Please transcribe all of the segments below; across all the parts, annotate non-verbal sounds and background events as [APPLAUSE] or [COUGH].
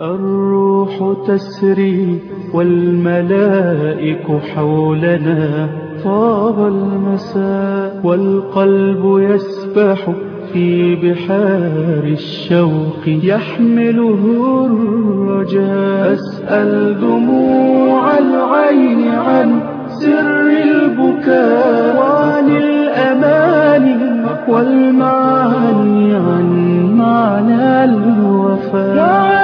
الروح تسري والملائك حولنا طاب المساء والقلب يسبح في بحار الشوق يحمله الرجاء. أسأل دموع العين عن سر البكاء وعن الأمان والمعاني عن معنى الوفاء.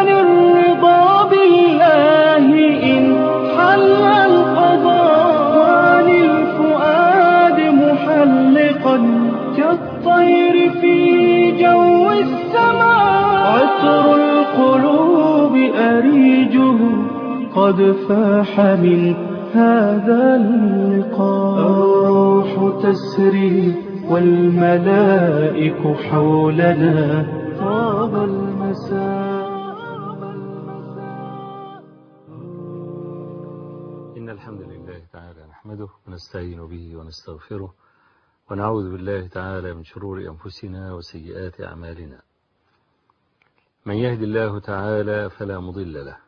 قد فاح من هذا اللقاء. الروح تسري والملائك حولنا. طاب المساء إن الحمد لله تعالى نحمده ونستعين به ونستغفره ونعوذ بالله تعالى من شرور أنفسنا وسيئات أعمالنا. من يهد الله تعالى فلا مضل له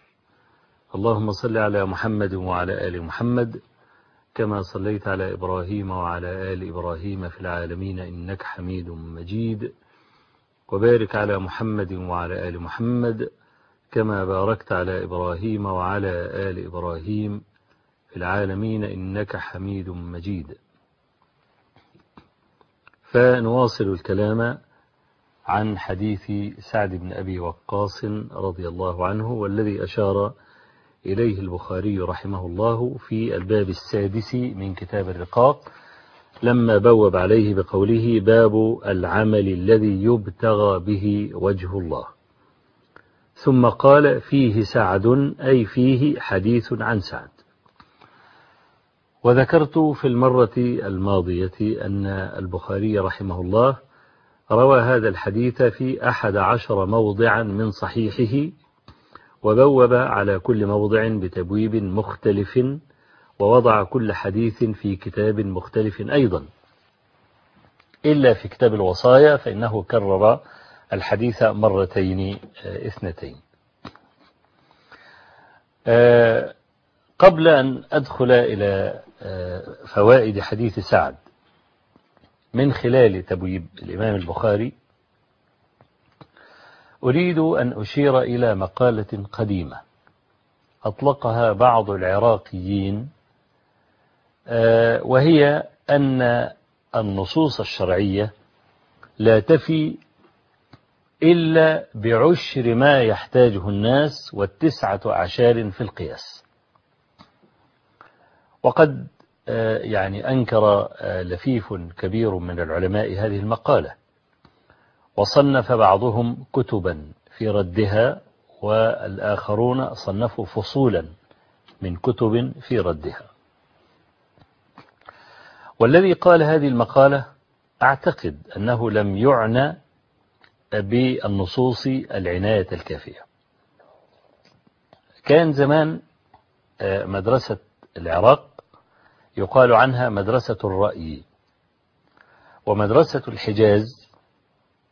اللهم صل على محمد وعلى آل محمد كما صليت على إبراهيم وعلى آل إبراهيم في العالمين إنك حميد مجيد وبارك على محمد وعلى آل محمد كما باركت على إبراهيم وعلى آل إبراهيم في العالمين إنك حميد مجيد. فنواصل الكلام عن حديث سعد بن أبي وقاص رضي الله عنه والذي أشار إليه البخاري رحمه الله في الباب السادس من كتاب الرقاق لما بوب عليه بقوله باب العمل الذي يبتغى به وجه الله. ثم قال فيه سعد أي فيه حديث عن سعد. وذكرت في المرة الماضية أن البخاري رحمه الله روى هذا الحديث في أحد عشر موضعا من صحيحه وبوب على كل موضع بتبويب مختلف ووضع كل حديث في كتاب مختلف أيضا. إلا في كتاب الوصايا فإنه كرر الحديث مرتين اثنتين. قبل أن أدخل إلى فوائد حديث سعد من خلال تبويب الإمام البخاري أريد أن أشير إلى مقالة قديمة. أطلقها بعض العراقيين وهي أن النصوص الشرعية لا تفي إلا بعشر ما يحتاجه الناس والتسعة عشار في القياس. وقد يعني أنكر لفيف كبير من العلماء هذه المقالة. وصنف بعضهم كتبا في ردها والآخرون صنفوا فصولا من كتب في ردها. والذي قال هذه المقالة أعتقد أنه لم يعنى بالنصوص العناية الكافية. كان زمان مدرسة العراق يقال عنها مدرسة الرأي ومدرسة الحجاز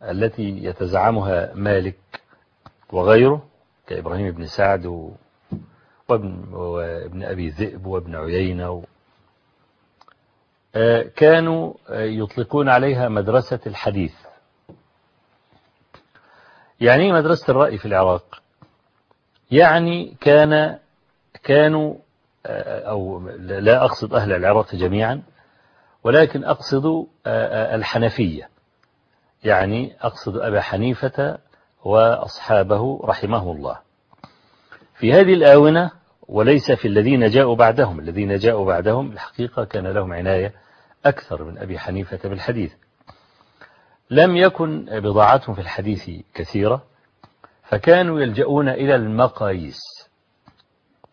التي يتزعمها مالك وغيره كإبراهيم بن سعد وابن, وابن أبي ذئب وابن عيينة كانوا يطلقون عليها مدرسة الحديث. يعني مدرسة الرأي في العراق؟ يعني كان كانوا أو لا أقصد أهل العراق جميعا ولكن أقصد الحنفية. يعني أقصد أبا حنيفة وأصحابه رحمه الله. في هذه الآونة وليس في الذين جاءوا بعدهم الذين جاءوا بعدهم الحقيقة كان لهم عناية أكثر من أبي حنيفة بالحديث. لم يكن بضاعتهم في الحديث كثيرة فكانوا يلجؤون إلى المقاييس.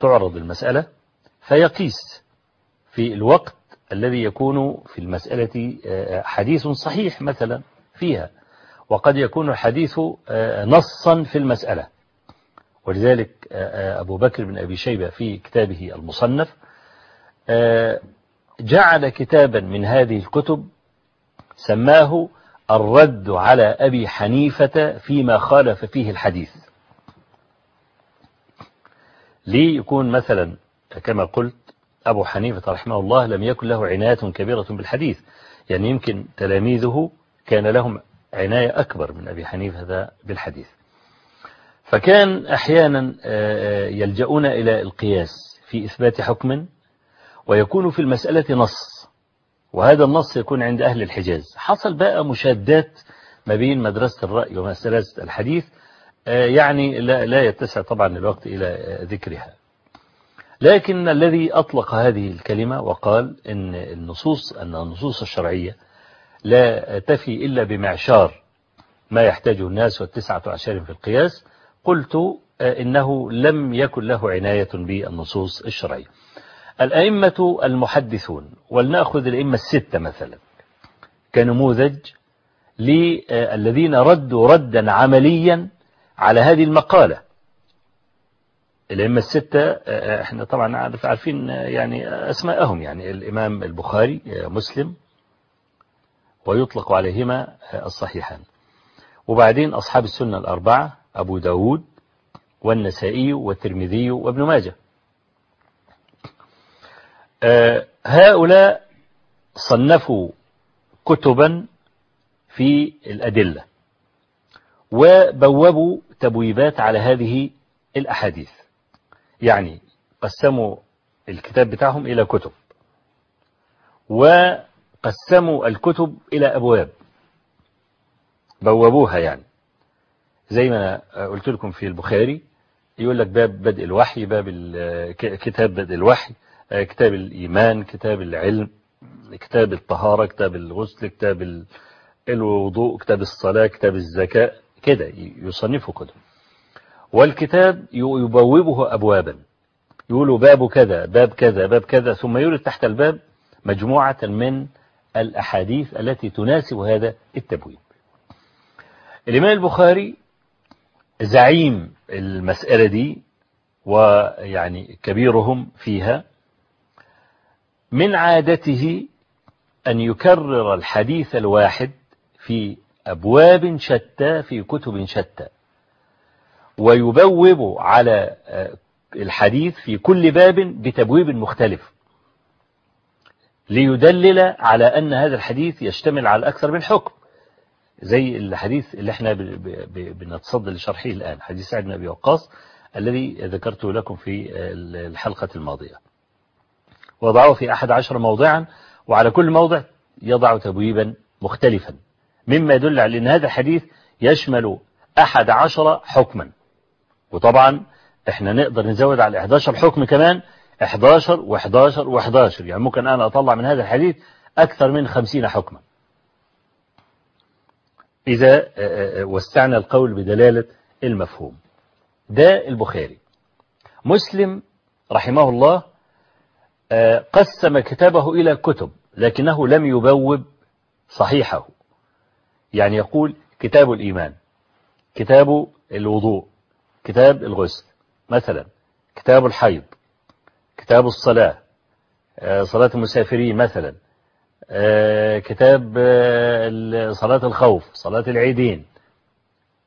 تعرض المسألة فيقيس في الوقت الذي يكون في المسألة حديث صحيح مثلا. فيها. وقد يكون الحديث نصا في المسألة. ولذلك أبو بكر بن أبي شيبة في كتابه المصنف جعل كتابا من هذه الكتب سماه الرد على أبي حنيفة فيما خالف فيه الحديث. ليه يكون مثلا كما قلت أبو حنيفة رحمه الله لم يكن له عناية كبيرة بالحديث؟ يعني يمكن تلاميذه كان لهم عناية أكبر من أبي حنيفة بالحديث. فكان أحيانا يلجؤون إلى القياس في إثبات حكم ويكون في المسألة نص وهذا النص يكون عند أهل الحجاز. حصل بقى مشادات ما بين مدرسة الرأي ومدرسة الحديث يعني لا, لا يتسع طبعا الوقت إلى ذكرها. لكن الذي أطلق هذه الكلمة وقال إن النصوص أن النصوص الشرعية لا تفي إلا بمعشار ما يحتاجه الناس والتسعة عشر في القياس. قلت إنه لم يكن له عناية بالنصوص الشرعية. الأئمة المحدثون ولنأخذ الأئمة الستة مثلا كنموذج للذين ردوا ردا عمليا على هذه المقالة. الأئمة الستة إحنا طبعا عارفين يعني أسماءهم يعني الإمام البخاري مسلم ويطلق عليهما الصحيحان. وبعدين أصحاب السنة الأربعة أبو داود والنسائي والترمذي وابن ماجه. هؤلاء صنفوا كتبا في الأدلة وبوبوا تبويبات على هذه الأحاديث. يعني قسموا الكتاب بتاعهم إلى كتب. وقسموا الكتب إلى أبواب. بوبوها يعني. زي ما قلت لكم في البخاري يقول لك باب بدء الوحي باب كتاب بدء الوحي كتاب الإيمان كتاب العلم كتاب الطهارة كتاب الغسل كتاب الوضوء كتاب الصلاة كتاب الزكاة كده يصنفه كده. والكتاب يبوبه أبوابا. يقولوا باب كذا باب كذا باب كذا ثم يورد تحت الباب مجموعة من الأحاديث التي تناسب هذا التبويب. الإمام البخاري زعيم المسألة دي ويعني كبيرهم فيها. من عادته أن يكرر الحديث الواحد في أبواب شتى في كتب شتى ويبوب على الحديث في كل باب بتبويب مختلف. ليدلل على أن هذا الحديث يشتمل على أكثر من حكم. زي الحديث اللي إحنا بنتصدى لشرحه الآن حديث سعد بن أبي وقاص الذي ذكرته لكم في الحلقة الماضية. وضعه في أحد عشر موضعا وعلى كل موضع يضع تبويبا مختلفا مما يدل على أن هذا الحديث يشمل أحد عشر حكما. وطبعا إحنا نقدر نزود على 11 حكم كمان 11 و11 و11 يعني ممكن أنا أطلع من هذا الحديث أكثر من 50 حكما. إذا وسعنا القول بدلالة المفهوم. ده البخاري. مسلم رحمه الله قسم كتابه إلى كتب لكنه لم يبوب صحيحه. يعني يقول كتاب الإيمان كتاب الوضوء كتاب الغسل مثلا كتاب الحيض. كتاب الصلاة صلاة المسافرين مثلا كتاب صلاة الخوف صلاة العيدين.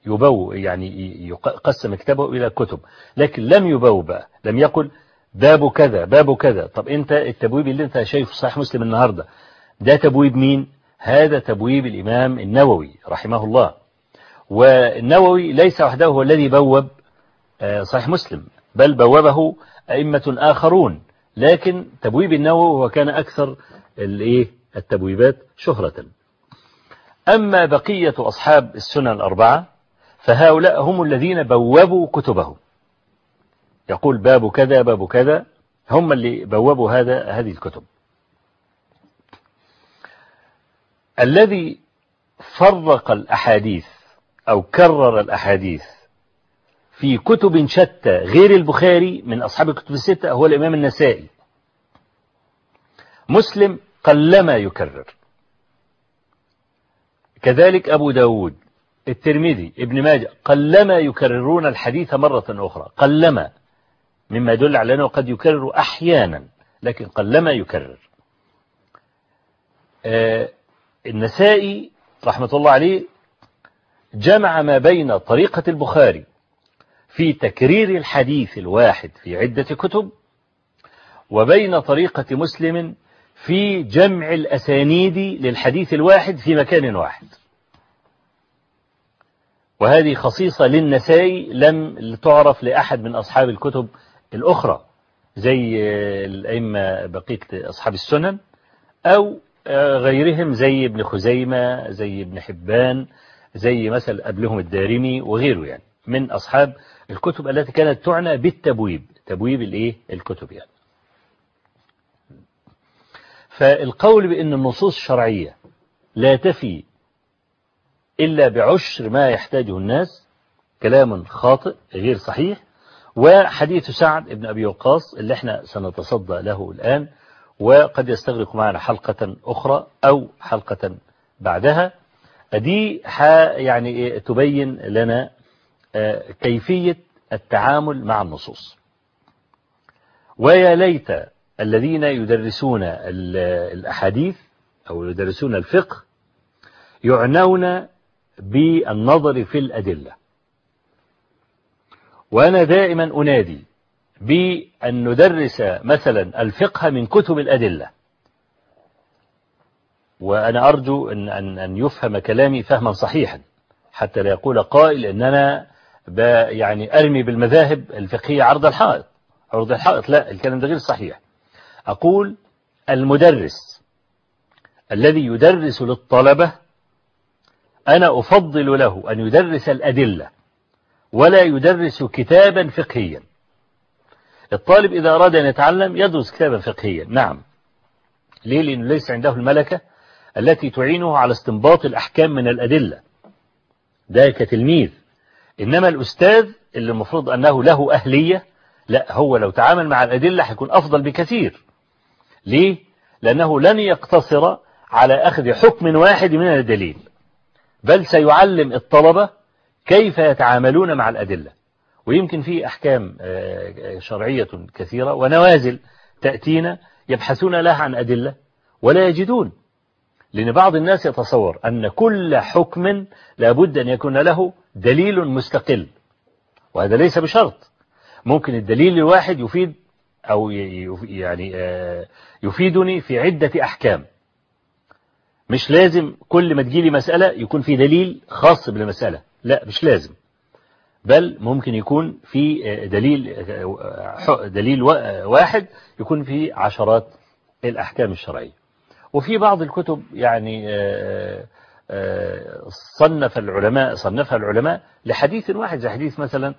يبو يعني يقسم كتابه إلى كتب لكن لم يبو بقى لم يقل باب كذا باب كذا. طب أنت التبويب اللي أنت شايفه صحيح مسلم النهاردة ده تبويب مين؟ هذا تبويب الإمام النووي رحمه الله. والنووي ليس وحده هو الذي بوب صحيح مسلم بل بوبه أئمة آخرون. لكن تبويب النووي هو كان أكثر التبويبات شهرة. أما بقية أصحاب السنن الأربعة فهؤلاء هم الذين بوبوا كتبهم. يقول باب كذا باب كذا هم اللي بوبوا هذا هذه الكتب. الذي فرق الأحاديث أو كرر الأحاديث في كتب شتى غير البخاري من أصحاب الكتب الستة هو الإمام النسائي. مسلم قلما يكرر. كذلك أبو داود الترمذي ابن ماجه قلما يكررون الحديث مرة أخرى. قلما مما يدل على أنه قد يكرر أحيانا لكن قلما يكرر. آه النسائي رحمة الله عليه جمع ما بين طريقة البخاري في تكرير الحديث الواحد في عدة كتب وبين طريقة مسلم في جمع الأسانيد للحديث الواحد في مكان واحد. وهذه خصيصة للنسائي لم تعرف لأحد من أصحاب الكتب الأخرى زي الأئمة بقية أصحاب السنن أو غيرهم زي ابن خزيمة زي ابن حبان زي مثل قبلهم الدارمي وغيره يعني من أصحاب الكتب التي كانت تعنى بالتبويب. تبويب الإيه؟ الكتب يعني. فالقول بأن النصوص الشرعية لا تفي إلا بعشر ما يحتاجه الناس كلام خاطئ غير صحيح وحديث سعد بن أبي وقاص اللي إحنا سنتصدى له الآن وقد يستغرق معنا حلقة أخرى أو حلقة بعدها. دي يعني تبين لنا كيفية التعامل مع النصوص. ويا ليت الذين يدرسون الأحاديث أو يدرسون الفقه يعنون بالنظر في الأدلة. وأنا دائما أنادي بأن ندرس مثلا الفقه من كتب الأدلة. وأنا أرجو أن, أن, أن يفهم كلامي فهما صحيحا حتى لا يقول قائل أن أنا يعني أرمي بالمذاهب الفقهية عرض الحائط. عرض الحائط لا الكلام ده غير صحيح. أقول المدرس الذي يدرس للطلبة أنا أفضل له أن يدرس الأدلة ولا يدرس كتابا فقهيا. الطالب إذا أراد أن يتعلم يدرس كتابا فقهيا. نعم. ليه؟ لأنه ليس عنده الملكة التي تعينه على استنباط الأحكام من الأدلة. ده كتلميذ. إنما الأستاذ اللي المفروض أنه له أهلية لا هو لو تعامل مع الأدلة هيكون أفضل بكثير. ليه؟ لأنه لن يقتصر على أخذ حكم واحد من الدليل بل سيعلم الطلبة كيف يتعاملون مع الأدلة. ويمكن في أحكام شرعية كثيرة ونوازل تأتينا يبحثون لها عن أدلة ولا يجدون. لأن بعض الناس يتصور أن كل حكم لابد أن يكون له دليل مستقل وهذا ليس بشرط. ممكن الدليل الواحد يفيد أو يعني يفيدني في عدة أحكام. مش لازم كل ما تجيلي مسألة يكون في دليل خاص بالمسألة. لا مش لازم. بل ممكن يكون في دليل دليل واحد يكون في عشرات الأحكام الشرعية. وفي بعض الكتب يعني صنف العلماء صنفها العلماء لحديث واحد زي حديث مثلا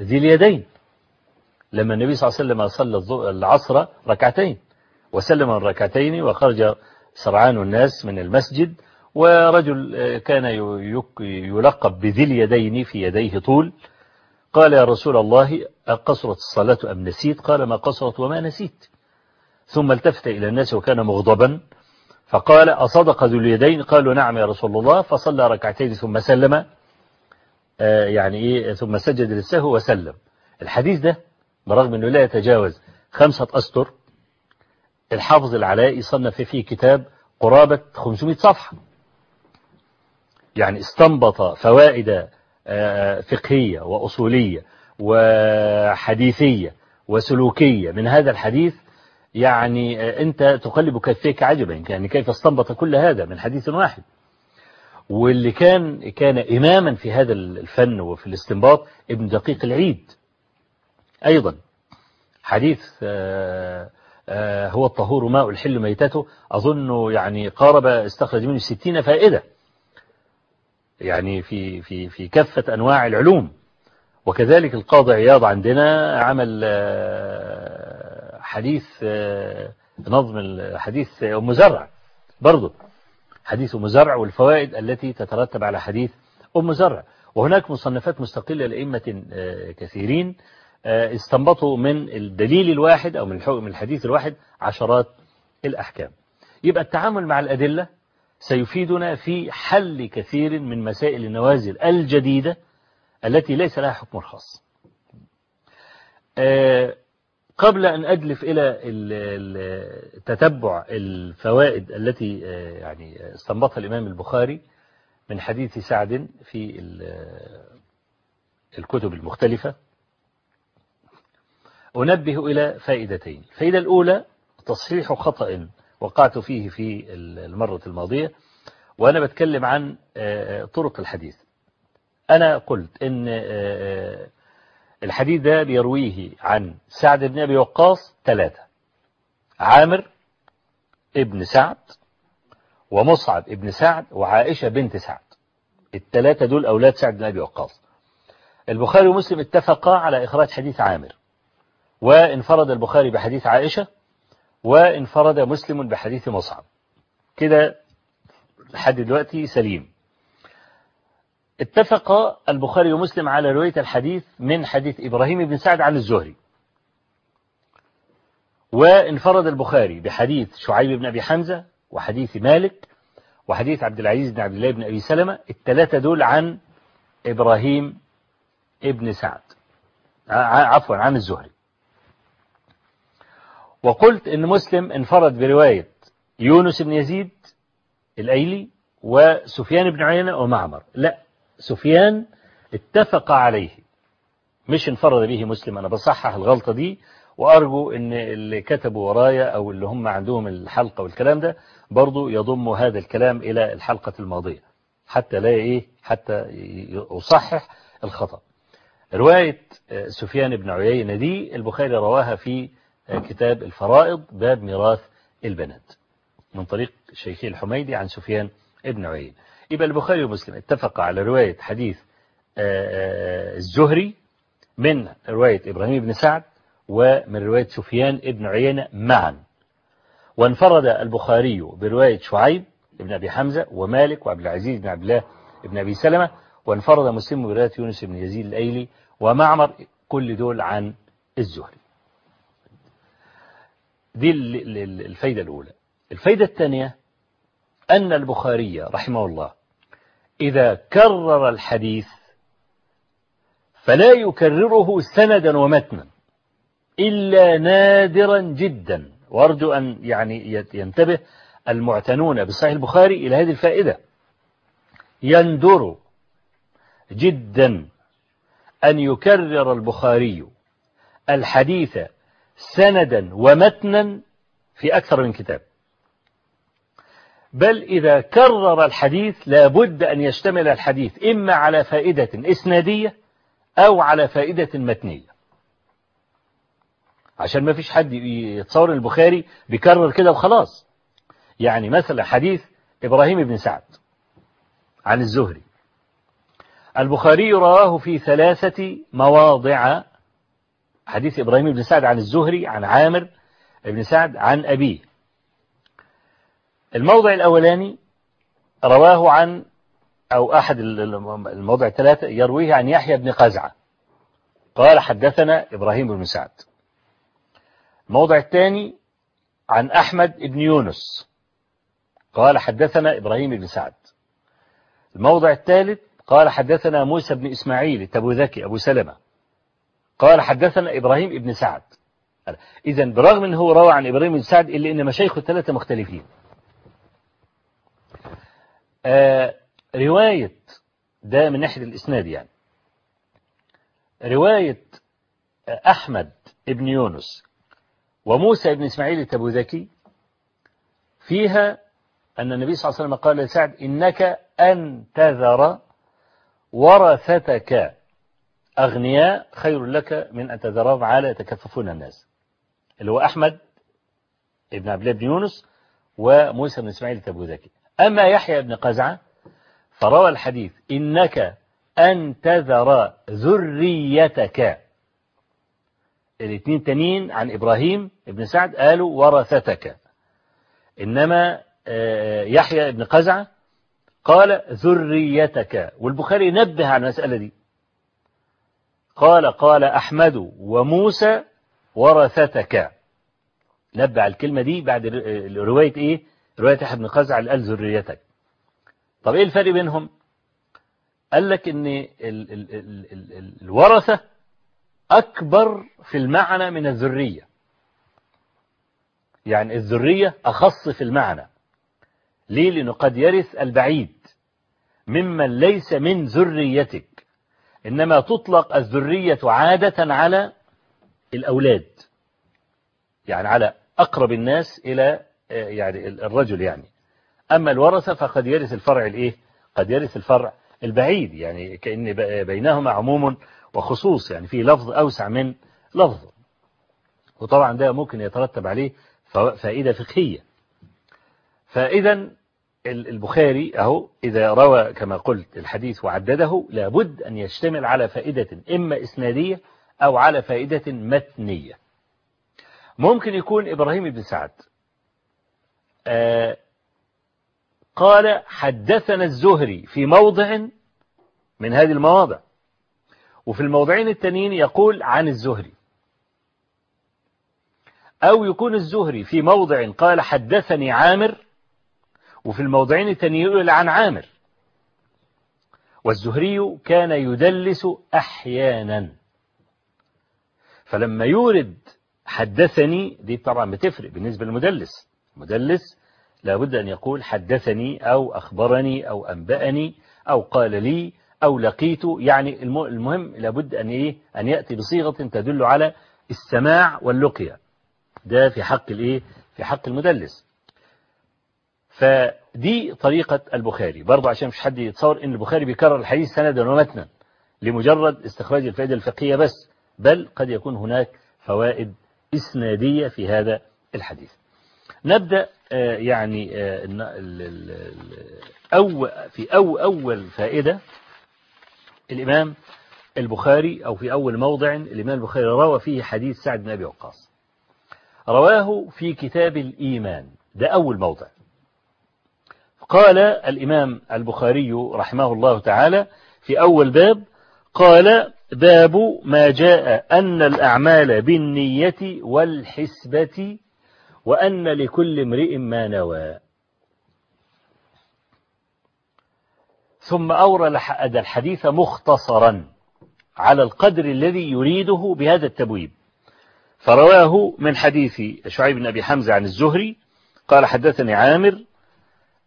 ذي اليدين. لما النبي صلى الله عليه وسلم صلى العصر ركعتين وسلم الركعتين وخرج سرعان الناس من المسجد ورجل كان يلقب بذي اليدين في يديه طول. قال يا رسول الله أقصرت الصلاة أم نسيت؟ قال ما قصرت وما نسيت. ثم التفت إلى الناس وكان مغضبا. فقال أصدق ذو اليدين؟ قالوا نعم يا رسول الله. فصلى ركعتين ثم سلم. يعني إيه؟ ثم سجد للسهو وسلم. الحديث ده برغم أنه لا يتجاوز خمسة أسطر الحافظ العلائي صنف فيه كتاب قرابة 500 صفحة. يعني استنبط فوائد فقهية وأصولية وحديثية وسلوكية. من هذا الحديث يعني أنت تقلب كفيك عجبا يعني كيف استنبط كل هذا من حديث واحد. واللي كان كان إماما في هذا الفن وفي الاستنباط ابن دقيق العيد. أيضا حديث هو الطهور ماء الحل ميتته أظن يعني قارب استخرج منه ستين فائدة. يعني في في في كافة أنواع العلوم. وكذلك القاضي عياض عندنا عمل حديث نظم الحديث أم زرع. برضه حديث أم زرع والفوائد التي تترتب على حديث أم زرع. وهناك مصنفات مستقلة لأئمة كثيرين استنبطوا من الدليل الواحد أو من الحديث الواحد عشرات الأحكام. يبقى التعامل مع الأدلة سيفيدنا في حل كثير من مسائل النوازل الجديدة التي ليس لها حكم خاص. قبل أن أدلف إلى تتبع الفوائد التي يعني استنبطها الإمام البخاري من حديث سعد في الكتب المختلفة. أنبه إلى فائدتين. الفائدة الأولى تصحيح خطأ وقعت فيه في المرة الماضية وأنا بتكلم عن طرق الحديث. أنا قلت إن الحديث ده بيرويه عن سعد بن أبي وقاص ثلاثة. عامر ابن سعد ومصعب ابن سعد وعائشة بنت سعد. الثلاثة دول أولاد سعد بن أبي وقاص. البخاري ومسلم اتفقا على إخراج حديث عامر. وانفرد البخاري بحديث عائشة وانفرد مسلم بحديث مصعب. كده لحد دلوقتي سليم. اتفق البخاري ومسلم على رواية الحديث من حديث إبراهيم بن سعد عن الزهري. وانفرد البخاري بحديث شعيب بن أبي حمزة وحديث مالك وحديث عبد العزيز بن عبد الله بن أبي سلمة الثلاثة دول عن إبراهيم ابن سعد. عفوا عن الزهري. وقلت إن مسلم انفرد برواية يونس بن يزيد الأيلي وسفيان بن عيينة ومعمر. لا سفيان اتفق عليه. مش انفرد به مسلم. أنا بصحح الغلطة دي وأرجو أن اللي كتبوا ورايا أو اللي هم عندهم الحلقة والكلام ده برضو يضموا هذا الكلام إلى الحلقة الماضية. حتى لا إيه حتى أصحح الخطأ. رواية سفيان بن عيينة دي البخاري رواها في كتاب الفرائض باب ميراث البنات. من طريق شيخي الحميدي عن سفيان ابن عيينة. يبقى البخاري ومسلم. اتفق على رواية حديث الزهري من رواية إبراهيم بن سعد ومن رواية سفيان ابن عيينة معا. وانفرد البخاري برواية شعيب ابن أبي حمزة ومالك وعبد العزيز بن عبد الله ابن أبي سلمة وانفرد مسلم برواية يونس بن يزيد الأيلي ومعمر كل دول عن الزهري. دي الفايدة الأولى. الفايدة الثانية أن البخاري رحمه الله إذا كرر الحديث فلا يكرره سندا ومتنا إلا نادرا جدا. وأرجو أن يعني ينتبه المعتنون بصحيح البخاري إلى هذه الفائدة. يندر جدا أن يكرر البخاري الحديث سندا ومتنا في أكثر من كتاب. بل إذا كرر الحديث لابد أن يشتمل الحديث إما على فائدة إسنادية أو على فائدة متنية. عشان ما فيش حد يتصور البخاري بيكرر كده وخلاص. يعني مثلا حديث إبراهيم بن سعد عن الزهري. البخاري رواه في ثلاثة مواضع. حديث إبراهيم بن سعد عن الزهري عن عامر بن سعد عن أبيه. الموضع الأولاني رواه عن أو أحد الموضع الثلاثة يرويه عن يحيى بن قزعة. قال حدثنا إبراهيم بن سعد. الموضع الثاني عن أحمد بن يونس. قال حدثنا إبراهيم بن سعد. الموضع الثالث قال حدثنا موسى بن إسماعيل التبوذكي أبو سلمة. قال حدثنا إبراهيم بن سعد. إذا برغم أنه روى عن إبراهيم بن سعد إلا أن مشايخه الثلاثة مختلفين. رواية ده من ناحية الإسناد يعني. رواية أحمد بن يونس وموسى بن إسماعيل التبوذكي فيها أن النبي صلى الله عليه وسلم قال لسعد إنك أن تذر ورثتك أغنياء خير لك من أن تذرهم على يتكففون الناس. اللي هو أحمد ابن عبد الله بن يونس وموسى بن إسماعيل التبوذكي. أما يحيى بن قزعة فروى الحديث إنك أن تذر ذريتك. الاثنين تانيين عن إبراهيم ابن سعد قالوا ورثتك. إنما يحيى ابن قزعة قال ذريتك. والبخاري نبه على المسألة دي. قال قال أحمد وموسى ورثتك. نبه على الكلمة دي بعد رواية إيه؟ رواية يحيى بن اللي قال ذريتك. طب إيه الفرق بينهم؟ قال لك إن ال ال ال ال ال الورثة أكبر في المعنى من الذرية. يعني الذرية أخص في المعنى. ليه؟ لأنه قد يرث البعيد. ممن ليس من ذريتك. إنما تطلق الذرية عادة على الأولاد. يعني على أقرب الناس إلى يعني الرجل يعني. أما الورثة فقد يرث الفرع الإيه؟ قد يرث الفرع البعيد يعني كأن بينهما عموم وخصوص يعني في لفظ أوسع من لفظ. وطبعا ده ممكن يترتب عليه فائدة فقهية. فإذا البخاري أهو إذا روى كما قلت الحديث وعدده لابد أن يشتمل على فائدة إما إسنادية أو على فائدة متنية. ممكن يكون إبراهيم بن سعد قال حدثنا الزهري في موضع من هذه المواضع. وفي الموضعين التانيين يقول عن الزهري. أو يكون الزهري في موضع قال حدثني عامر وفي الموضعين التانيين يقول عن عامر. والزهري كان يدلس أحيانا. فلما يورد حدثني دي طبعا بتفرق بالنسبة للمدلس. مدلس لابد أن يقول حدثني أو أخبرني أو أنبأني أو قال لي أو لقيت. يعني المهم لابد أن إيه؟ أن يأتي بصيغة تدل على السماع واللقية ده في حق الإيه؟ في حق المدلس. فدي طريقة البخاري. برضه عشان مش حد يتصور إن البخاري بيكرر الحديث سندا ومتنا لمجرد استخراج الفائدة الفقهية بس بل قد يكون هناك فوائد إسنادية في هذا الحديث. نبدأ يعني أو في أو أول فائدة الإمام البخاري أو في أول موضع الإمام البخاري روى فيه حديث سعد بن أبي وقاص. رواه في كتاب الإيمان. ده أول موضع. قال الإمام البخاري رحمه الله تعالى في أول باب قال باب ما جاء أن الأعمال بالنية والحسبة وأن لكل امرئ ما نوى. ثم أورد الحديث مختصرا على القدر الذي يريده بهذا التبويب. فرواه من حديث شعيب بن أبي حمزة عن الزهري قال حدثني عامر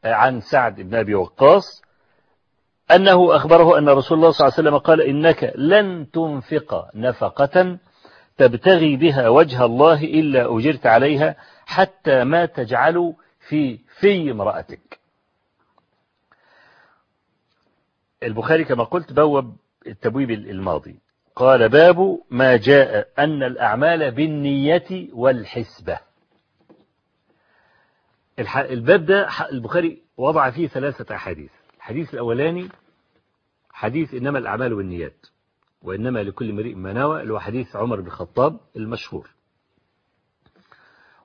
عن سعد بن أبي وقاص أنه أخبره أن رسول الله صلى الله عليه وسلم قال إنك لن تنفق نفقة تبتغي بها وجه الله إلا أجرت عليها حتى ما تجعل في في امرأتك. البخاري كما قلت بوب التبويب الماضي. قال باب ما جاء أن الأعمال بالنية والحسبة. الباب ده البخاري وضع فيه ثلاثة أحاديث. الحديث الأولاني حديث إنما الأعمال بالنيات وإنما لكل امرئ ما نوى اللي هو حديث عمر بن الخطاب المشهور.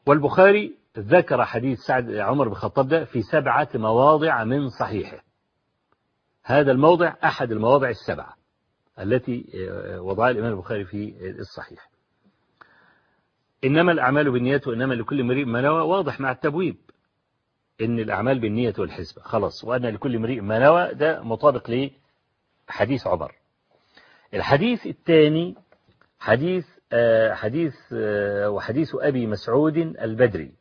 والبخاري ذكر حديث سعد عمر بن الخطاب ده في سبعة مواضع من صحيحه. هذا الموضع أحد المواضع السبعة التي وضعها الإمام البخاري في الصحيح. إنما الأعمال بالنيات وإنما لكل امرئ ما نوى واضح مع التبويب إن الأعمال بالنية والحسبة. خلاص وأن لكل امرئ ما نوى ده مطابق لحديث عمر. الحديث الثاني حديث آه حديث آه وحديث أبي مسعود البدري.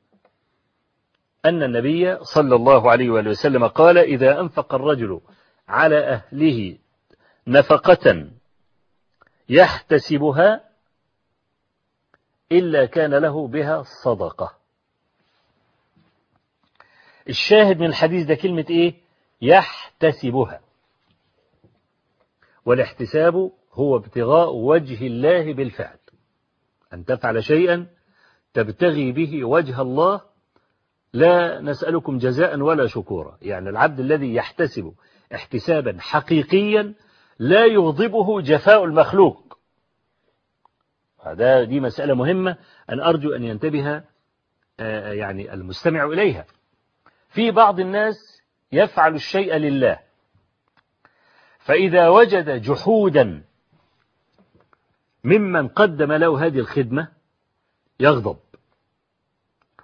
أن النبي صلى الله عليه وآله وسلم قال إذا أنفق الرجل على أهله نفقة يحتسبها إلا كان له بها صدقة. الشاهد من الحديث ده كلمة إيه؟ يحتسبها. والاحتساب هو ابتغاء وجه الله بالفعل. أن تفعل شيئا تبتغي به وجه الله لا نسألكم جزاء ولا شكورا. يعني العبد الذي يحتسب احتسابا حقيقيا لا يغضبه جفاء المخلوق. هذا دي مسألة مهمة أن أرجو أن ينتبه يعني المستمع إليها. في بعض الناس يفعل الشيء لله فإذا وجد جحودا ممن قدم له هذه الخدمة يغضب.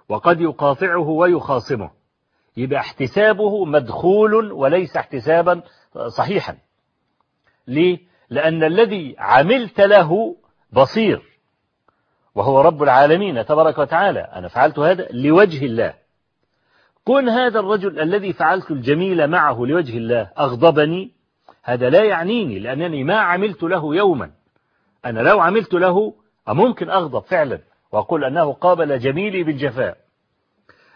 وقد يقاطعه ويخاصمه. يبقى احتسابه مدخول وليس احتسابا صحيحا. ليه؟ لأن الذي عملت له بصير. وهو رب العالمين تبارك وتعالى. أنا فعلت هذا لوجه الله. كن هذا الرجل الذي فعلت الجميل معه لوجه الله. أغضبني. هذا لا يعنيني لأنني ما عملت له يوما. أنا لو عملت له ممكن أغضب فعلا وأقول أنه قابل جميلي بالجفاء.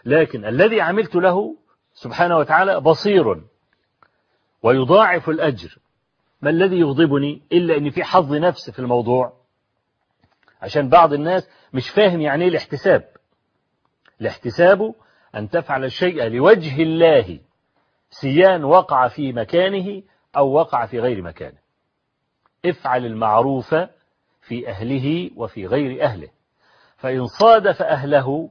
لكن الذي عملت له سبحانه وتعالى بصير ويضاعف الأجر. ما الذي يغضبني إلا أن في حظ نفس في الموضوع؟ عشان بعض الناس مش فاهم يعني إيه الاحتساب. الاحتساب أن تفعل الشيء لوجه الله سيان وقع في مكانه أو وقع في غير مكانه. افعل المعروف في أهله وفي غير أهله. فإن صادف أهله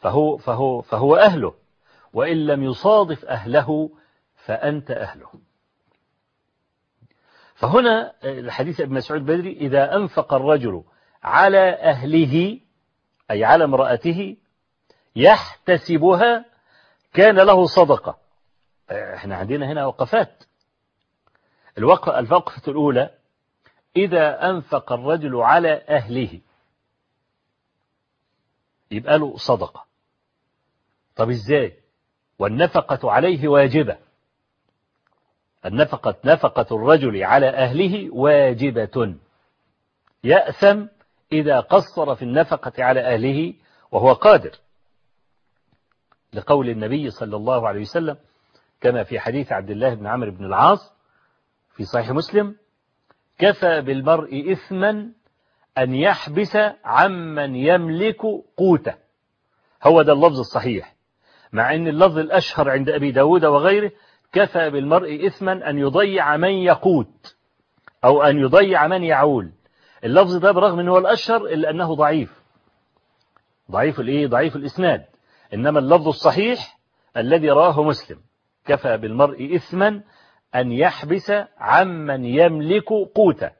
فهو, فهو, فهو أهله. وإن لم يصادف أهله فأنت أهله. فهنا الحديث ابن مسعود بدري إذا أنفق الرجل على أهله أي على امرأته يحتسبها كان له صدقة. إحنا عندنا هنا وقفات. الوقفة الوقفة الأولى إذا أنفق الرجل على أهله. يبقى له صدقة. طب إزاي؟ والنفقة عليه واجبة. النفقة نفقة الرجل على أهله واجبة. يأثم إذا قصر في النفقة على أهله وهو قادر. لقول النبي صلى الله عليه وسلم كما في حديث عبد الله بن عمرو بن العاص في صحيح مسلم كفى بالمرء إثما أن يحبس عمن يملك قوته. هو ده اللفظ الصحيح. مع أن اللفظ الأشهر عند أبي داود وغيره كفى بالمرء إثما أن يضيع من يقوت أو أن يضيع من يعول. اللفظ ده برغم أنه الأشهر إلا أنه ضعيف. ضعيف الإيه؟ ضعيف الإسناد. إنما اللفظ الصحيح الذي رواه مسلم كفى بالمرء إثما أن يحبس عمن يملك قوته.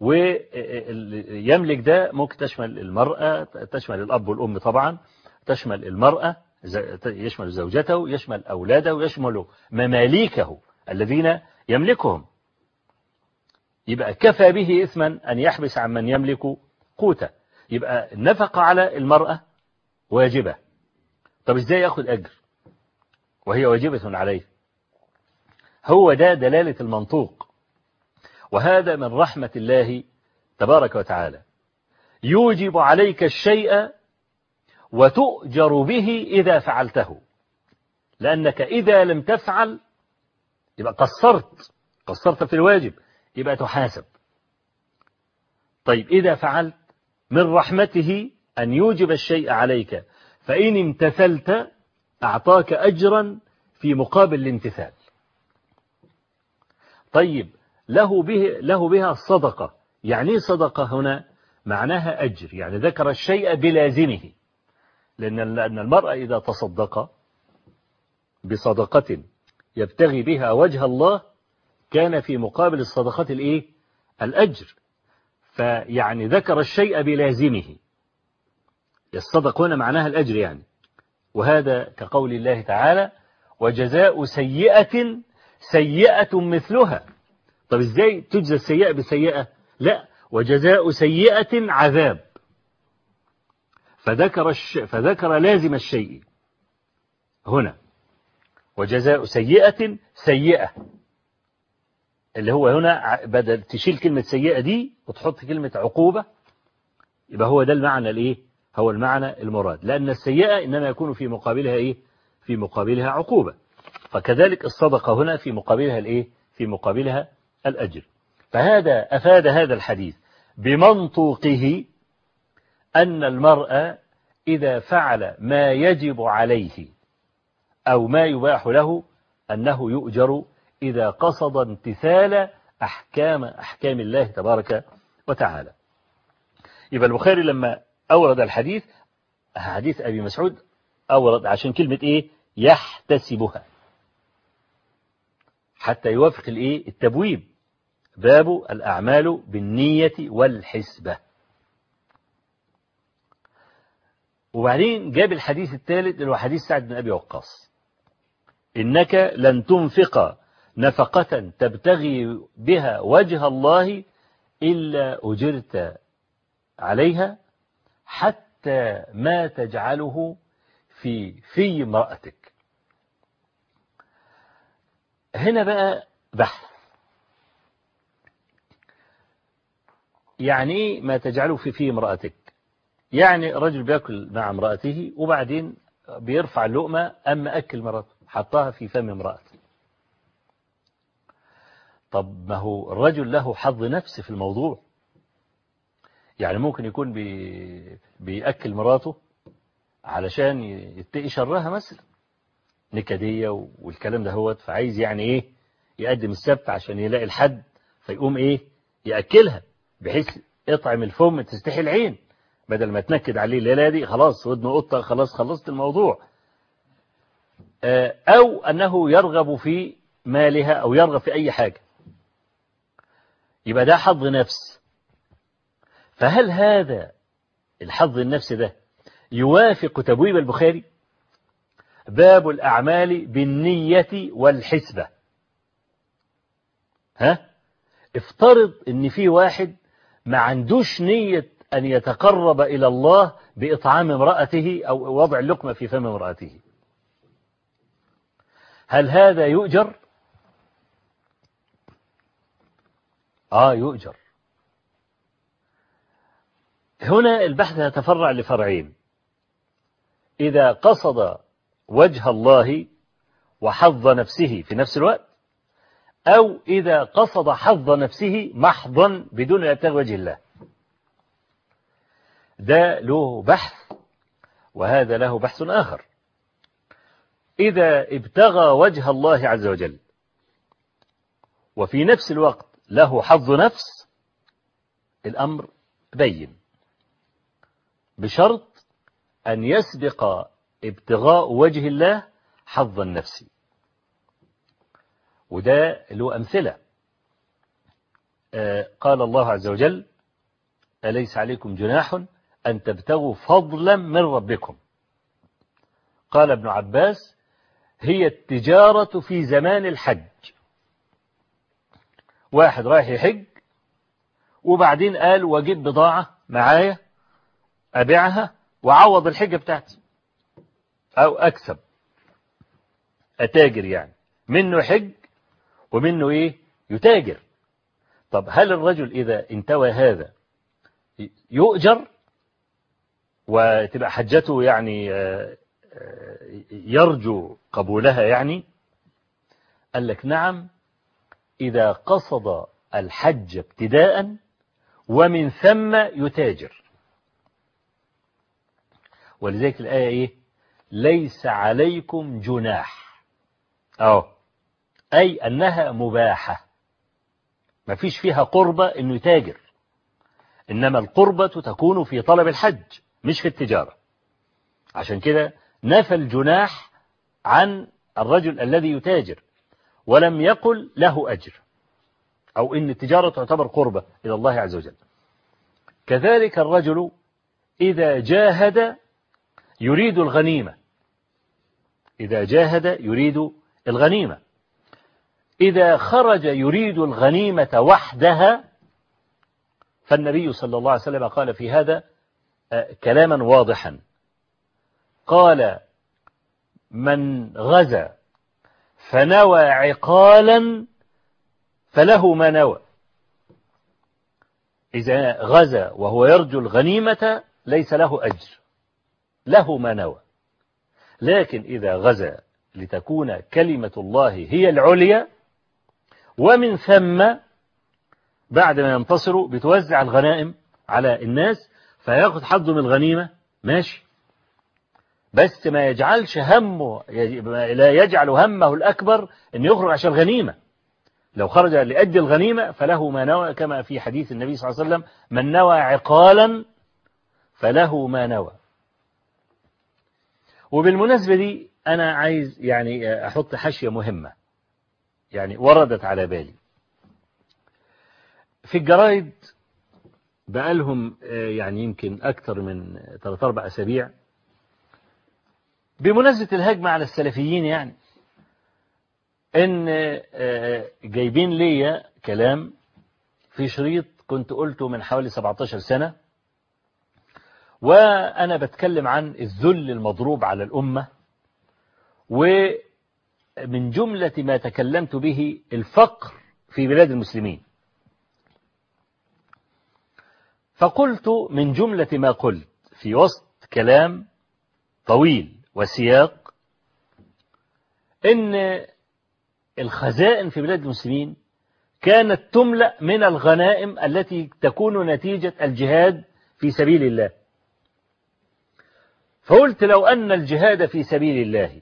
ويملك ده ممكن تشمل المرأة تشمل الأب والأم طبعا تشمل المرأة يشمل زوجته يشمل أولاده يشمل مماليكه الذين يملكهم. يبقى كفى به إثما أن يحبس عن من يملك قوته. يبقى النفقة على المرأة واجبة. طب إزاي ياخد أجر؟ وهي واجبة عليه. هو ده دلالة المنطوق. وهذا من رحمة الله تبارك وتعالى. يوجب عليك الشيء وتؤجر به إذا فعلته. لأنك إذا لم تفعل يبقى قصرت قصرت في الواجب يبقى تحاسب. طيب إذا فعلت من رحمته أن يوجب الشيء عليك. فإن امتثلت أعطاك أجرا في مقابل الامتثال. طيب له به له بها الصدقة يعني صدقة هنا؟ معناها أجر. يعني ذكر الشيء بلازمه. لأن المرأة إذا تصدق بصدقة يبتغي بها وجه الله كان في مقابل الصدقة الإيه؟ الأجر. فيعني ذكر الشيء بلازمه. الصدق هنا معناها الأجر يعني. وهذا كقول الله تعالى وجزاء سيئة سيئة مثلها. طب إزاي تجزى السيئة بسيئة لا وجزاء سيئة عذاب. فذكر, الش... فذكر لازم الشيء. هنا. وجزاء سيئة سيئة. اللي هو هنا بدل تشيل كلمة سيئة دي وتحط كلمة عقوبة يبقى هو ده المعنى الإيه؟ هو المعنى المراد. لأن السيئة إنما يكون في مقابلها إيه؟ في مقابلها عقوبة. فكذلك الصدقة هنا في مقابلها الإيه؟ في مقابلها الأجر. فهذا أفاد هذا الحديث بمنطوقه أن المرء إذا فعل ما يجب عليه أو ما يباح له أنه يؤجر إذا قصد امتثال أحكام أحكام الله تبارك وتعالى. يبقى البخاري لما أورد الحديث حديث أبي مسعود أورد عشان كلمة إيه؟ يحتسبها. حتى يوافق الإيه؟ التبويب. باب الأعمال بالنية والحسبة. وبعدين جاب الحديث الثالث اللي هو حديث سعد بن أبي وقاص. إنك لن تنفق نفقة تبتغي بها وجه الله إلا أجرت عليها حتى ما تجعله في في امرأتك. هنا بقى بحث. يعني ما تجعله في في امرأتك. يعني رجل بيأكل مع امرأته وبعدين بيرفع اللقمة أما أكل مراته حطها في فم امرأته طب ما هو الرجل له حظ نفس في الموضوع. يعني ممكن يكون بي بيأكل مراته علشان يتقي شرها مثلا. نكدية والكلام ده هوت فعايز يعني إيه يقدم السبت عشان يلاقي الحد فيقوم إيه يأكلها بحيث اطعم الفم تستحي العين. بدل ما تنكد عليه الليلة دي خلاص ودنه قطة خلاص خلصت الموضوع. أو أنه يرغب في مالها أو يرغب في أي حاجة. يبقى ده حظ نفس. فهل هذا الحظ النفس ده يوافق تبويب البخاري؟ باب الأعمال بالنية والحسبة. ها؟ افترض إن في واحد ما عندوش نية أن يتقرب إلى الله بإطعام امرأته أو وضع اللقمة في فم امرأته. هل هذا يؤجر؟ آه يؤجر. هنا البحث يتفرع لفرعين. إذا قصد وجه الله وحظ نفسه في نفس الوقت أو إذا قصد حظ نفسه محضا بدون يبتغي وجه الله. ده له بحث وهذا له بحث آخر. إذا ابتغى وجه الله عز وجل وفي نفس الوقت له حظ نفس الأمر بين. بشرط أن يسبق ابتغاء وجه الله حظ النفس. وده له أمثلة. قال الله عز وجل أليس عليكم جناح أن تبتغوا فضلا من ربكم؟ قال ابن عباس هي التجارة في زمان الحج. واحد رايح يحج وبعدين قال وأجيب بضاعة معايا أبيعها وعوض الحجة بتاعتي. أو أكسب. أتاجر يعني. منه حج ومنه إيه؟ يتاجر. طب هل الرجل إذا انتوى هذا يؤجر وتبقى حجته يعني يرجو قبولها يعني؟ قال لك نعم إذا قصد الحج ابتداء ومن ثم يتاجر. ولذلك الآية إيه؟ ليس عليكم جناح. أو أي أنها مباحة. ما فيش فيها قربة أنه يتاجر. إنما القربة تكون في طلب الحج مش في التجارة. عشان كده نفى الجناح عن الرجل الذي يتاجر ولم يقل له أجر. أو إن التجارة تعتبر قربة إلى الله عز وجل. كذلك الرجل إذا جاهد يريد الغنيمة. إذا جاهد يريد الغنيمة. إذا خرج يريد الغنيمة وحدها فالنبي صلى الله عليه وسلم قال في هذا كلاما واضحا. قال من غزا فنوى عقالا فله ما نوى. إذا غزا وهو يرجو الغنيمة ليس له أجر. له ما نوى. لكن إذا غزا لتكون كلمة الله هي العليا ومن ثم بعد ما ينتصروا بتوزع الغنائم على الناس فياخد حظه من الغنيمة ماشي. بس ما يجعلش همه لا يجعل همه الأكبر أن يخرج عشان الغنيمة. لو خرج لأجل الغنيمة فله ما نوى كما في حديث النبي صلى الله عليه وسلم من نوى عقالا فله ما نوى. وبالمناسبة دي أنا عايز يعني أحط حاشية مهمة. يعني وردت على بالي. في الجرايد بقالهم يعني يمكن أكثر من ثلاث أربع أسابيع بمناسبة الهجمة على السلفيين يعني إن جايبين ليا كلام في شريط كنت قلته من حوالي 17 سنة. وأنا بتكلم عن الذل المضروب على الأمة ومن جملة ما تكلمت به الفقر في بلاد المسلمين. فقلت من جملة ما قلت في وسط كلام طويل وسياق إن الخزائن في بلاد المسلمين كانت تملأ من الغنائم التي تكون نتيجة الجهاد في سبيل الله. فقلت لو أن الجهاد في سبيل الله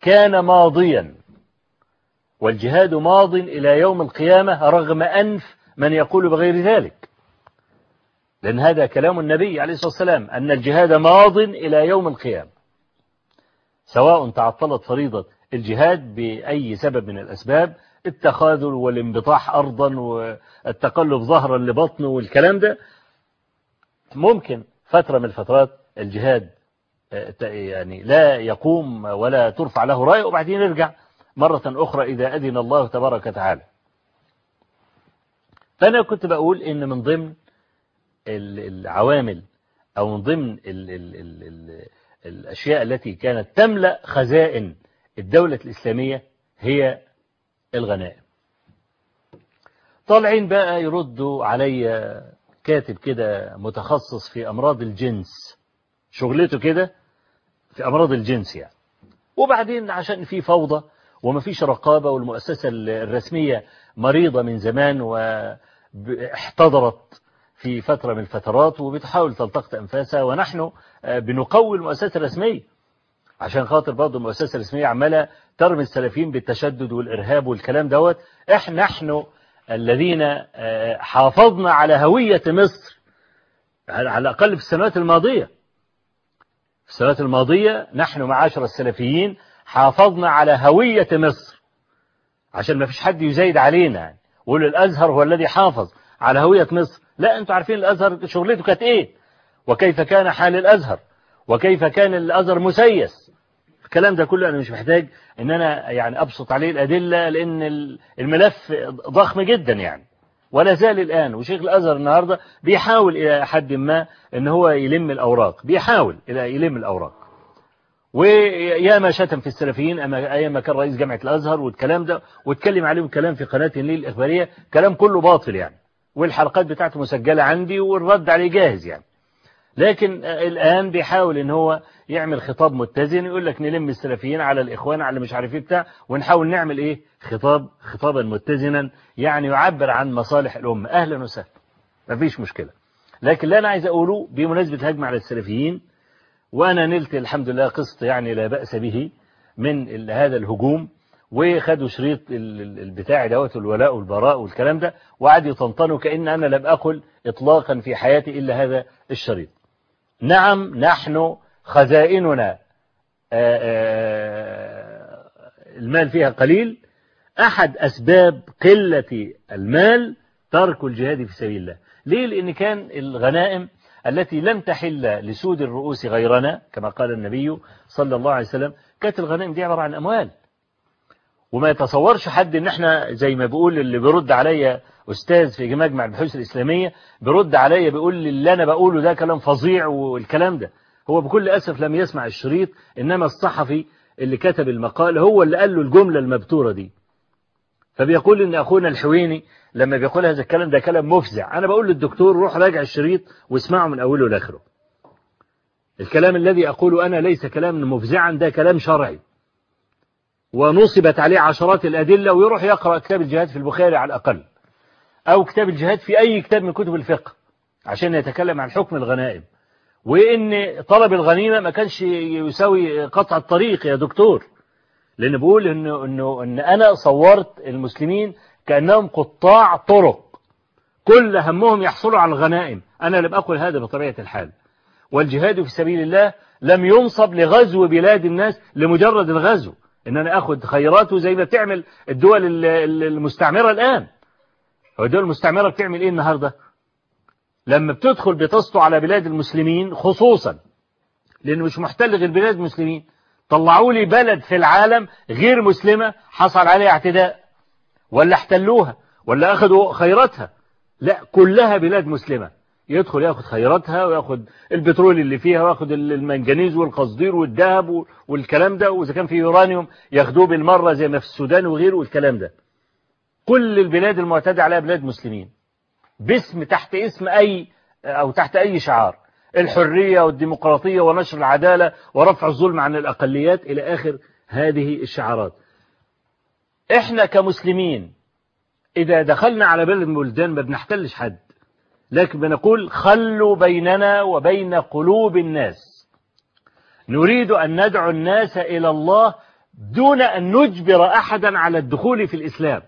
كان ماضيا والجهاد ماض إلى يوم القيامة رغم أنف من يقول بغير ذلك. لأن هذا كلام النبي عليه الصلاة والسلام أن الجهاد ماض إلى يوم القيامة. سواء تعطلت فريضة الجهاد بأي سبب من الأسباب التخاذل والانبطاح أرضا والتقلب ظهرا لبطنه والكلام ده ممكن فترة من الفترات الجهاد يعني لا يقوم ولا ترفع له راية وبعدين يرجع مرة أخرى إذا أذن الله تبارك وتعالى. فأنا كنت بقول إن من ضمن العوامل أو من ضمن ال ال ال ال الأشياء التي كانت تملأ خزائن الدولة الإسلامية هي الغنائم. طالعين بقى يردوا علي كاتب كده متخصص في أمراض الجنس شغلته كده في أمراض الجنس يعني. وبعدين عشان في فوضى وما فيش رقابة والمؤسسة الرسمية مريضة من زمان واحتضرت في فترة من الفترات وبتحاول تلتقط أنفاسها ونحن بنقوي المؤسسة الرسمية عشان خاطر برضه المؤسسة الرسمية عمالة ترمي السلفيين بالتشدد والإرهاب والكلام دوت. إحنا نحن الذين حافظنا على هوية مصر على الأقل في السنوات الماضية. السنوات الماضية نحن معاشر السلفيين حافظنا على هوية مصر. عشان ما فيش حد يزايد علينا. يعني ويقول الأزهر هو الذي حافظ على هوية مصر. لا أنتوا عارفين الأزهر شغلته كانت إيه؟ وكيف كان حال الأزهر؟ وكيف كان الأزهر مسيس؟ الكلام ده كله أنا مش محتاج إن أنا يعني أبسط عليه الأدلة لأن الملف ضخم جدا يعني. ولا زال الآن وشيخ الأزهر النهاردة بيحاول إلى حد ما إن هو يلم الأوراق بيحاول إلى يلم الأوراق. وياما شتم في السلفيين أيام ما كان رئيس جامعة الأزهر والكلام ده واتكلم عليهم كلام في قناة النيل الإخبارية كلام كله باطل يعني. والحلقات بتاعته مسجلة عندي والرد عليه جاهز يعني. لكن الآن بيحاول إن هو يعمل خطاب متزن يقول لك نلم السلفيين على الإخوان على مش عارف إيه بتاع ونحاول نعمل إيه؟ خطاب خطابا متزنا يعني يعبر عن مصالح الأمة. أهلا وسهلا. مفيش مشكلة. لكن اللي أنا عايز أقوله بمناسبة هجمة على السلفيين وأنا نلت الحمد لله قسط يعني لا بأس به من هذا الهجوم وخدوا شريط البتاع دوت الولاء والبراء والكلام ده وقعدوا يطنطنوا كأن أنا لم أقل إطلاقا في حياتي إلا هذا الشريط. نعم نحن خزائننا المال فيها قليل. أحد أسباب قلة المال ترك الجهاد في سبيل الله. ليه؟ لأن كان الغنائم التي لم تحل لسود الرؤوس غيرنا كما قال النبي صلى الله عليه وسلم كانت الغنائم دي عبارة عن أموال. وما يتصورش حد إن إحنا زي ما بيقول اللي بيرد عليا أستاذ في مجمع البحوث الإسلامية بيرد عليا بيقول لي اللي أنا بقوله ده كلام فظيع والكلام ده. هو بكل أسف لم يسمع الشريط إنما الصحفي اللي كتب المقال هو اللي قال له الجملة المبتورة دي. فبيقول إن أخونا الحويني لما بيقول هذا الكلام ده كلام مفزع. أنا بقول للدكتور روح راجع الشريط واسمعه من أوله لآخره. الكلام الذي أقوله أنا ليس كلام مفزعا ده كلام شرعي. ونصبت عليه عشرات الأدلة ويروح يقرأ كتاب الجهاد في البخاري على الأقل. أو كتاب الجهاد في أي كتاب من كتب الفقه عشان يتكلم عن حكم الغنائم. وإن طلب الغنيمة ما كانش يساوي قطع الطريق يا دكتور. لأن بقول إنه إنه إن أنا صورت المسلمين كأنهم قطاع طرق. كل همهم يحصلوا على الغنائم. أنا لم أقل هذا بطبيعة الحال. والجهاد في سبيل الله لم ينصب لغزو بلاد الناس لمجرد الغزو. إن أنا أخذ خيراته زي ما بتعمل الدول المستعمرة الآن. هو الدول المستعمرة بتعمل إيه النهاردة؟ لما بتدخل بتسطو على بلاد المسلمين خصوصا لأنه مش محتل غير بلاد المسلمين. طلعوا لي بلد في العالم غير مسلمة حصل عليها اعتداء. ولا احتلوها ولا أخذوا خيراتها. لا كلها بلاد مسلمة. يدخل ياخد خيراتها وياخد البترول اللي فيها وياخد المنجنيز والقصدير والذهب والكلام ده. وإذا كان في يورانيوم ياخدوه بالمرة زي ما في السودان وغيره والكلام ده. كل البلاد المعتدى عليها بلاد مسلمين. باسم تحت اسم أي أو تحت أي شعار. الحرية والديمقراطية ونشر العدالة ورفع الظلم عن الأقليات إلى آخر هذه الشعارات. إحنا كمسلمين إذا دخلنا على بلد من البلدان ما بنحتلش حد. لكن بنقول خلوا بيننا وبين قلوب الناس. نريد أن ندعو الناس إلى الله دون أن نجبر أحدا على الدخول في الإسلام.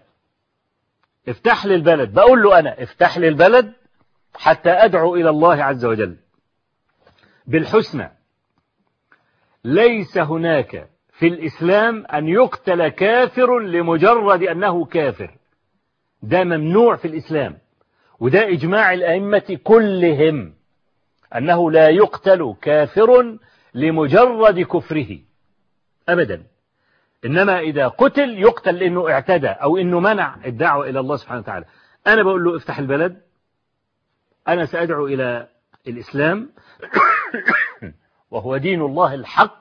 افتح لي البلد. بقول له أنا افتح لي البلد حتى أدعو إلى الله عز وجل. بالحسنى ليس هناك في الإسلام أن يقتل كافر لمجرد أنه كافر. ده ممنوع في الإسلام. وده إجماع الأئمة كلهم أنه لا يقتل كافر لمجرد كفره. أبدا. إنما إذا قتل يقتل لأنه اعتدى أو إنه منع الدعوة إلى الله سبحانه وتعالى. أنا بقول له افتح البلد. أنا سأدعو إلى الإسلام. [COUGHS] وهو دين الله الحق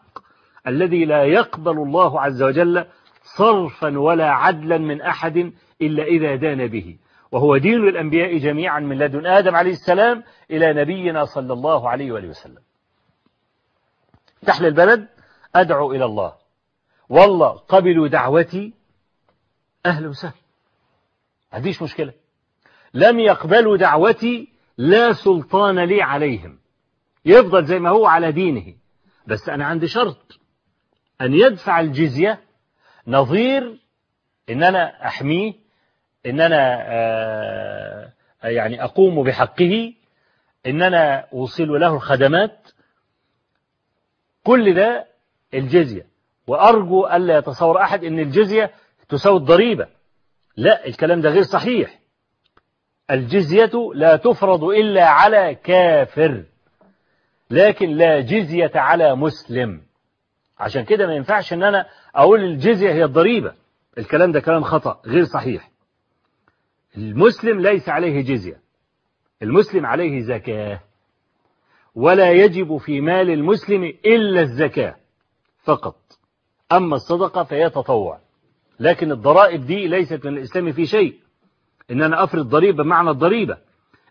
الذي لا يقبل الله عز وجل صرفا ولا عدلا من أحد إلا إذا دان به. وهو دين الأنبياء جميعا من لدن آدم عليه السلام إلى نبينا صلى الله عليه وآله وسلم. تحل البلد أدعو إلى الله. والله قبلوا دعوتي أهلا وسهلا هذيش مشكلة. لم يقبلوا دعوتي لا سلطان لي عليهم. يفضل زي ما هو على دينه. بس أنا عندي شرط. أن يدفع الجزية نظير إن أنا أحميه إن أنا آه يعني أقوم بحقه إن أنا أوصل له الخدمات كل ده الجزية. وأرجو ألا يتصور أحد أن الجزية تساوي الضريبة. لا الكلام ده غير صحيح. الجزية لا تفرض إلا على كافر لكن لا جزية على مسلم. عشان كده ما ينفعش ان أنا أقول الجزية هي الضريبة. الكلام ده كلام خطأ غير صحيح. المسلم ليس عليه جزية. المسلم عليه زكاة. ولا يجب في مال المسلم إلا الزكاة فقط. أما الصدقة فهي تطوع لكن الضرائب دي ليست من الإسلام في شيء. إن أنا أفرض ضريبة معنى الضريبة.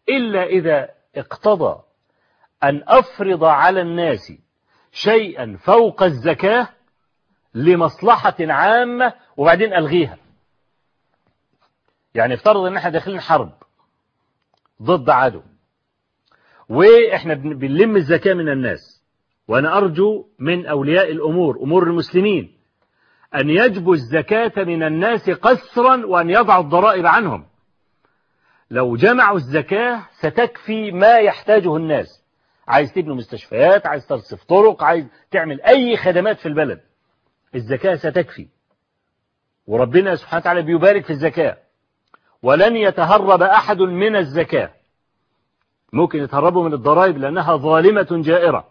إلا إذا اقتضى أن أفرض على الناس شيئا فوق الزكاة لمصلحة عامة وبعدين ألغيها. يعني افترض ان إحنا داخلين حرب ضد عدو وإحنا بنلم الزكاة من الناس وأنا ارجو من اولياء الأمور امور المسلمين ان يجبوا الزكاة من الناس قسرا وأن يضعوا الضرائب عنهم. لو جمعوا الزكاة ستكفي ما يحتاجه الناس. عايز تبني مستشفيات عايز ترصف طرق عايز تعمل أي خدمات في البلد. الزكاة ستكفي. وربنا سبحانه وتعالى بيبارك في الزكاة ولن يتهرب أحد من الزكاة. ممكن يتهربوا من الضرائب لأنها ظالمة جائرة.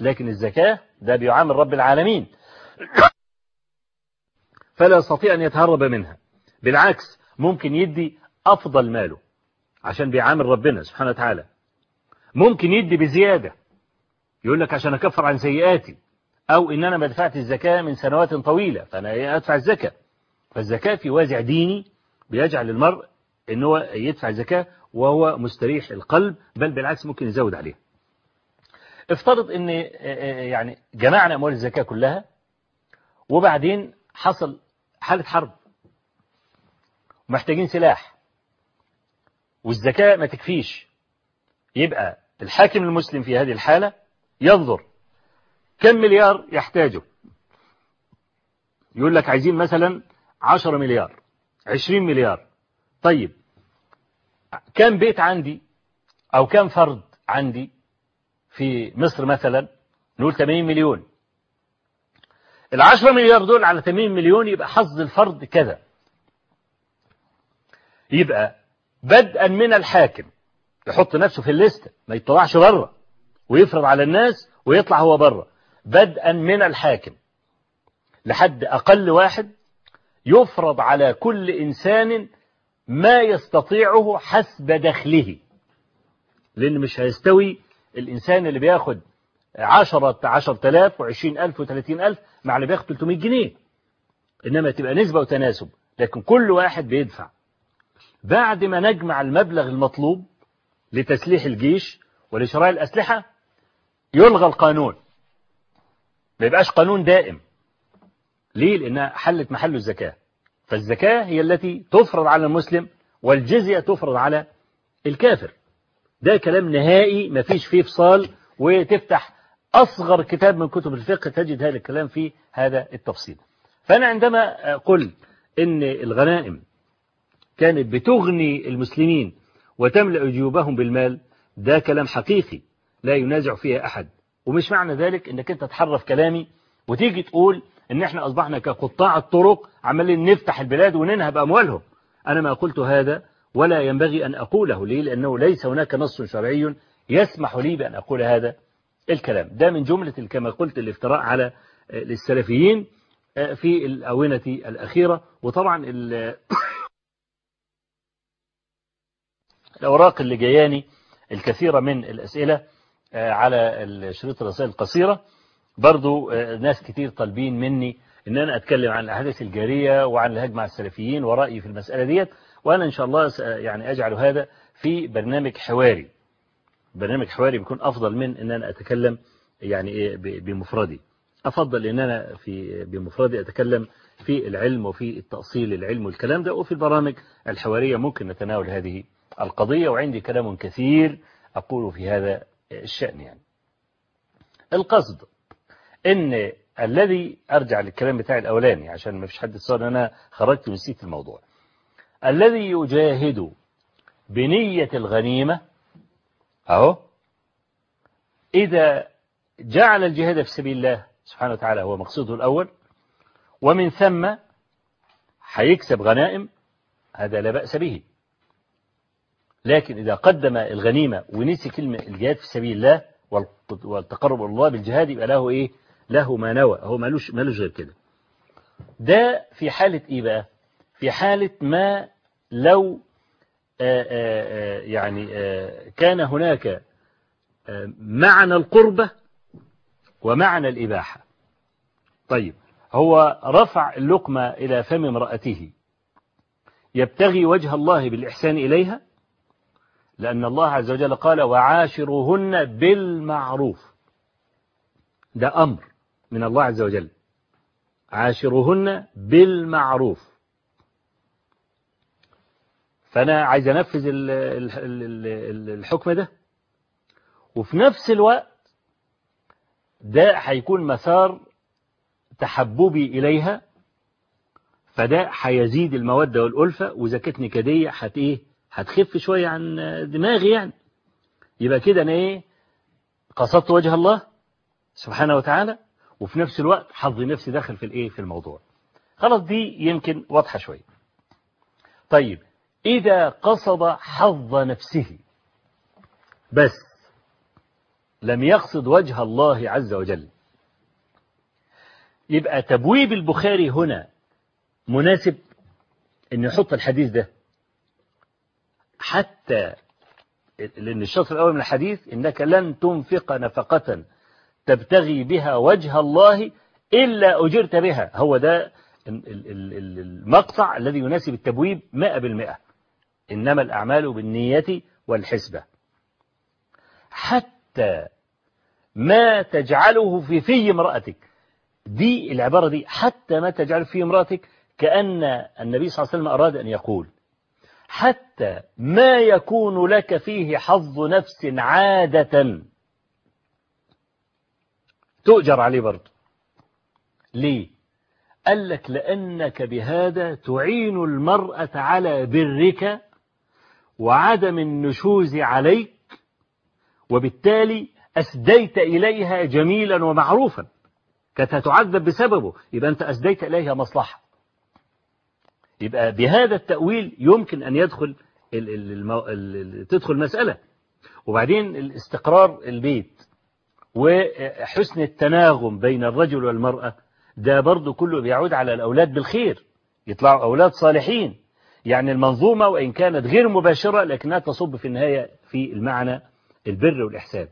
لكن الزكاة ده بيعامل رب العالمين. [COUGHS] فلا يستطيع أن يتهرب منها. بالعكس ممكن يدي أفضل ماله عشان بيعامل ربنا سبحانه وتعالى. ممكن يدي بزيادة. يقول لك عشان أكفر عن سيئاتي. أو إن أنا ما دفعت الزكاة من سنوات طويلة فأنا أدفع الزكاة. فالزكاة في وازع ديني بيجعل المرء إن هو يدفع الزكاة وهو مستريح القلب بل بالعكس ممكن يزود عليه. افترض إن يعني جمعنا أموال الزكاة كلها وبعدين حصل حالة حرب محتاجين سلاح والزكاة ما تكفيش يبقى الحاكم المسلم في هذه الحالة ينظر كم مليار يحتاجه. يقول لك عايزين مثلا 10 مليار. 20 مليار. طيب كم بيت عندي أو كم فرد عندي في مصر مثلا؟ نقول 80 مليون. العشرة مليار دول على 80 مليون يبقى حظ الفرد كذا. يبقى بدءا من الحاكم يحط نفسه في الليستة ما يطلعش بره ويفرض على الناس ويطلع هو بره. بدءا من الحاكم لحد أقل واحد يفرض على كل إنسان ما يستطيعه حسب دخله. لأن مش هيستوي الإنسان اللي بياخد عشرة عشرة آلاف وعشرين ألف وثلاثين ألف مع اللي بياخد 300 جنيه. إنما تبقى نسبة وتناسب. لكن كل واحد بيدفع. بعد ما نجمع المبلغ المطلوب لتسليح الجيش ولشراء الأسلحة يلغى القانون. ما يبقاش قانون دائم. ليه؟ لأنها حلت محل الزكاة. فالزكاة هي التي تفرض على المسلم والجزية تفرض على الكافر. ده كلام نهائي ما فيش فيه فصال وتفتح أصغر كتاب من كتب الفقه تجد هذا الكلام في هذا التفصيل. فأنا عندما قلت إن الغنائم كانت بتغني المسلمين وتملأ جيوبهم بالمال ده كلام حقيقي لا ينازع فيه أحد. ومش معنى ذلك إنك أنت تحرف كلامي وتيجي تقول إن إحنا أصبحنا كقطاع الطرق عمالين نفتح البلاد وننهب أموالهم. أنا ما قلت هذا ولا ينبغي أن أقوله ليه لأنه ليس هناك نص شرعي يسمح لي بأن أقول هذا الكلام. ده من جملة كما قلت الافتراء على السلفيين في الآونة الأخيرة. وطبعا [COUGHS] الأوراق اللي جياني الكثيرة من الأسئلة على شريط الرسائل القصيرة برضو ناس كتير طالبين مني إن أنا أتكلم عن الاحداث الجارية وعن الهجمة مع السلفيين ورأيي في المسألة ديت وأنا إن شاء الله يعني أجعل هذا في برنامج حواري. برنامج حواري بيكون أفضل من إن أنا أتكلم يعني إيه بمفردي. أفضل إن أنا في بمفردي أتكلم في العلم وفي التأصيل العلم والكلام ده وفي البرامج الحوارية ممكن نتناول هذه القضية وعندي كلام كثير أقول في هذا الشأن يعني. القصد. إن الذي أرجع للكلام بتاعي الأولاني عشان ما فيش حد يتصور إن أنا خرجت ونسيت الموضوع. الذي يجاهد بنية الغنيمة أهو إذا جعل الجهاد في سبيل الله سبحانه وتعالى هو مقصوده الأول ومن ثم هيكسب غنائم هذا لا بأس به. لكن إذا قدم الغنيمة ونسي كلمة الجهاد في سبيل الله والتقرب الله بالجهاد يبقى له إيه؟ له ما نوى هو مالوش مالوش غير كده. ده في حالة إيه بقى؟ في حالة ما لو آآ آآ يعني آآ كان هناك معنى القربة ومعنى الإباحة. طيب هو رفع اللقمة إلى فم امرأته. يبتغي وجه الله بالإحسان إليها؟ لأن الله عز وجل قال وعاشروهن بالمعروف. ده أمر. من الله عز وجل. عاشروهن بالمعروف. فأنا عايز أنفذ الحكم ده. وفي نفس الوقت ده هيكون مسار تحببي إليها. فده هيزيد المودة والألفة. وإذا كانت نكدية هت إيه؟ هتخف شوية عن دماغي يعني. يبقى كده أنا إيه؟ قصدت وجه الله سبحانه وتعالى. وفي نفس الوقت حظي نفسي داخل في الإيه؟ في الموضوع. خلاص دي يمكن واضحة شوية. طيب إذا قصد حظ نفسه بس لم يقصد وجه الله عز وجل يبقى تبويب البخاري هنا مناسب أن يحط الحديث ده. حتى لأن الشطر الأول من الحديث إنك لن تنفق نفقة تبتغي بها وجه الله إلا أجرت بها. هو ده المقطع الذي يناسب التبويب مئة بالمئة. إنما الأعمال بالنية والحسبة. حتى ما تجعله في في امرأتك. دي العبارة دي حتى ما تجعل في امرأتك كأن النبي صلى الله عليه وسلم أراد أن يقول. حتى ما يكون لك فيه حظ نفس عادة. تؤجر عليه برضه. ليه؟ قال لك لأنك بهذا تعين المرأة على برك وعدم النشوز عليك وبالتالي أسديت إليها جميلا ومعروفا. كانت هتعذب بسببه يبقى أنت أسديت إليها مصلحة. يبقى بهذا التأويل يمكن أن يدخل ال ال المو... ال تدخل مسألة وبعدين الاستقرار البيت. وحسن التناغم بين الرجل والمرأة ده برضه كله بيعود على الأولاد بالخير يطلعوا أولاد صالحين. يعني المنظومة وإن كانت غير مباشرة لكنها تصب في النهاية في المعنى البر والإحسان.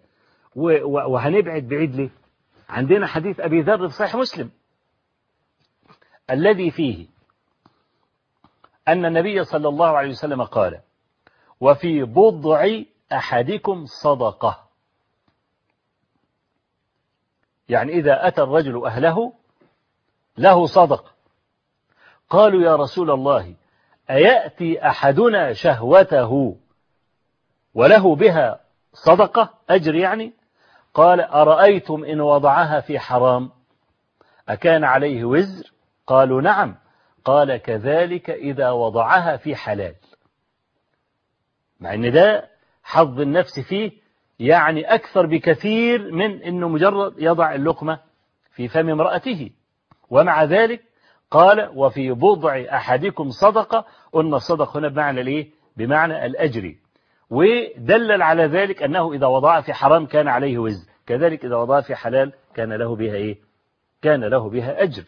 وهنبعد بعيد ليه؟ عندنا حديث أبي ذر في صحيح مسلم الذي فيه أن النبي صلى الله عليه وسلم قال وفي بضع أحدكم صدقة. يعني إذا أتى الرجل أهله له صدقة قالوا يا رسول الله أيأتي أحدنا شهوته وله بها صدقة أجر يعني؟ قال أرأيتم إن وضعها في حرام؟ أكان عليه وزر؟ قالوا نعم. قال كذلك إذا وضعها في حلال. مع أن ده حظ النفس فيه يعني أكثر بكثير من أنه مجرد يضع اللقمة في فم امرأته. ومع ذلك قال وفي بضع أحدكم صدقة. قلنا الصدقة هنا بمعنى الإيه؟ بمعنى الأجر. ودلل على ذلك أنه إذا وضع في حرام كان عليه وزر كذلك إذا وضع في حلال كان له بها إيه؟ كان له بها أجر.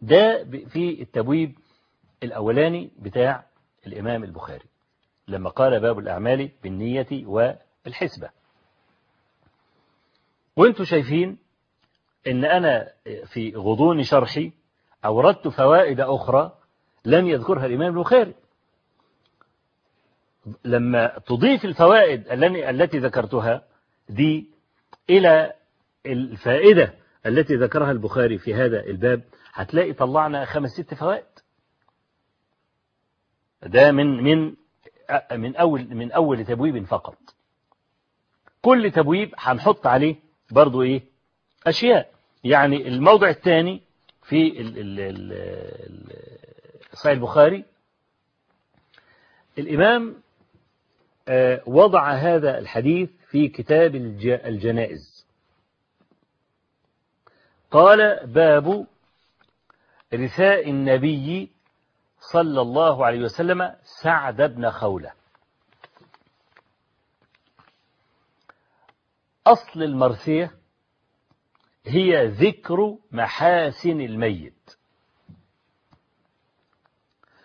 ده في التبويب الأولاني بتاع الإمام البخاري. لما قال باب الأعمال بالنية والحسبة. وأنتم شايفين إن أنا في غضون شرحي أوردت فوائد أخرى لم يذكرها الإمام البخاري. لما تضيف الفوائد التي ذكرتها دي إلى الفائدة التي ذكرها البخاري في هذا الباب هتلاقي طلعنا خمس ست فوائد. ده من من من أول من أول تبويب فقط. كل تبويب هنحط عليه برضو إيه؟ أشياء. يعني الموضع الثاني في صحيح البخاري. الإمام وضع هذا الحديث في كتاب الجنائز. قال باب رثاء النبي صلى الله عليه وسلم سعد بن خولة. أصل المرثية هي ذكر محاسن الميت.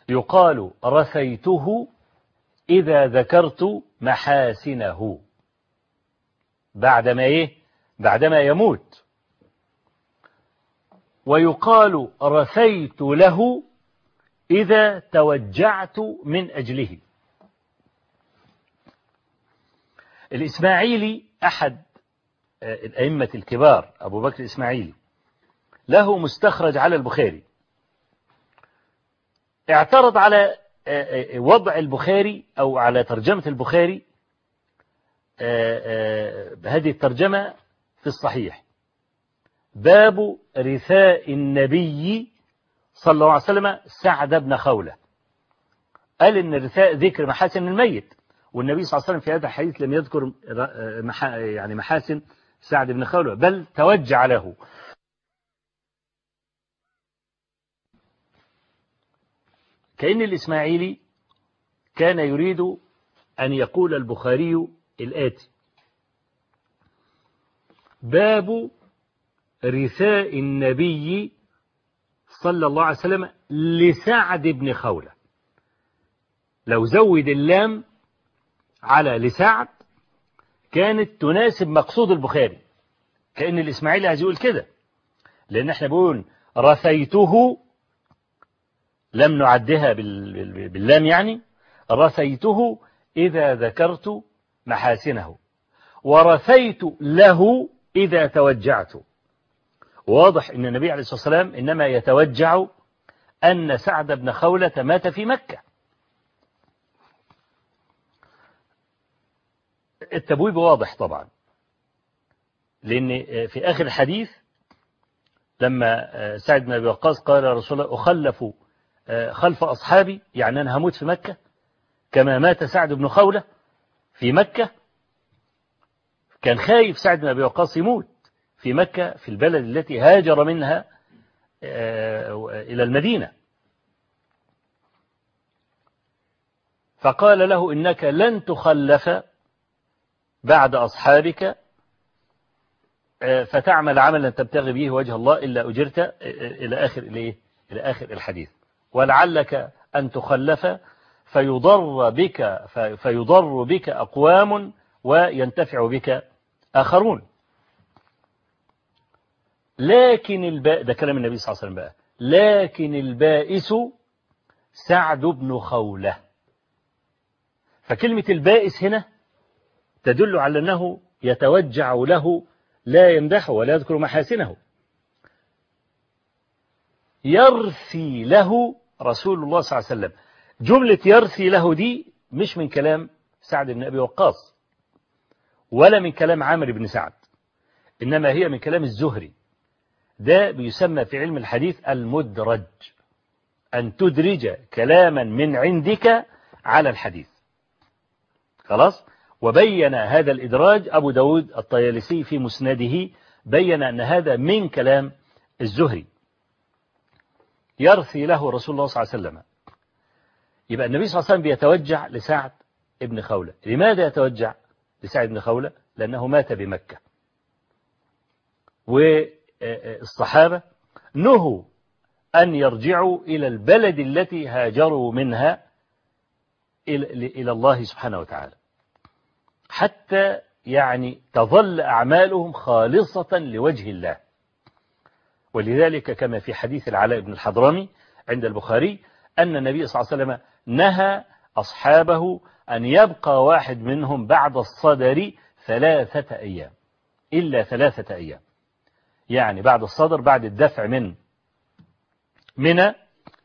يقال رثيته إذا ذكرت محاسنه. بعدما إيه؟ بعدما يموت. ويقال رثيت له إذا توجعت من أجله. الإسماعيلي أحد الأئمة الكبار أبو بكر الإسماعيلي. له مستخرج على البخاري. اعترض على وضع البخاري أو على ترجمة البخاري هذه الترجمة في الصحيح. باب رثاء النبي صلى الله عليه وسلم سعد بن خولة. قال إن الرثاء ذكر محاسن الميت. والنبي صلى الله عليه وسلم في هذا الحديث لم يذكر يعني محاسن سعد بن خولة بل توجع له. كأن الإسماعيلي كان يريد أن يقول البخاري الآتي. باب رثاء النبي صلى الله عليه وسلم لسعد بن خولة. لو زود اللام على لسعد كانت تناسب مقصود البخاري كأن الإسماعيلي عايز يقول كده. لأن إحنا بنقول رثيته لم نعدها باللام يعني رثيته إذا ذكرت محاسنه ورثيت له إذا توجعت واضح أن النبي عليه الصلاة والسلام إنما يتوجع أن سعد بن خولة مات في مكة. التبويب واضح طبعا لأن في آخر الحديث لما سعد بن أبي وقاص قال يا رسول الله أخلف خلف أصحابي يعني أنا هموت في مكة كما مات سعد بن خولة في مكة. كان خايف سعد بن أبي وقاص يموت. في مكة في البلد التي هاجر منها إلى المدينة. فقال له إنك لن تخلف بعد أصحابك فتعمل عملا تبتغي به وجه الله إلا أجرت إلى آخر إليه إلى آخر الحديث. ولعلك أن تخلف فيضر بك فيضر بك أقوام وينتفع بك آخرون. لكن الباء ده كلام النبي صلى الله عليه وسلم بقى. لكن البائس سعد بن خولة. فكلمة البائس هنا تدل على أنه يتوجع له لا يمدحه ولا يذكر محاسنه. يرثي له رسول الله صلى الله عليه وسلم. جملة يرثي له دي مش من كلام سعد بن أبي وقاص ولا من كلام عامر بن سعد إنما هي من كلام الزهري. ده بيسمى في علم الحديث المدرج أن تدرج كلاما من عندك على الحديث. خلاص؟ وبين هذا الإدراج أبو داود الطيالسي في مسنده بين أن هذا من كلام الزهري. يرثي له رسول الله صلى الله عليه وسلم. يبقى النبي صلى الله عليه وسلم بيتوجع لسعد ابن خولة. لماذا يتوجع لسعد بن خولة؟ لأنه مات بمكة. والصحابة نهوا أن يرجعوا إلى البلد التي هاجروا منها إلى الله سبحانه وتعالى. حتى يعني تظل أعمالهم خالصة لوجه الله. ولذلك كما في حديث العلاء بن الحضرمي عند البخاري أن النبي صلى الله عليه وسلم نهى أصحابه أن يبقى واحد منهم بعد الصدر ثلاثة أيام إلا ثلاثة أيام. يعني بعد الصدر بعد الدفع من منى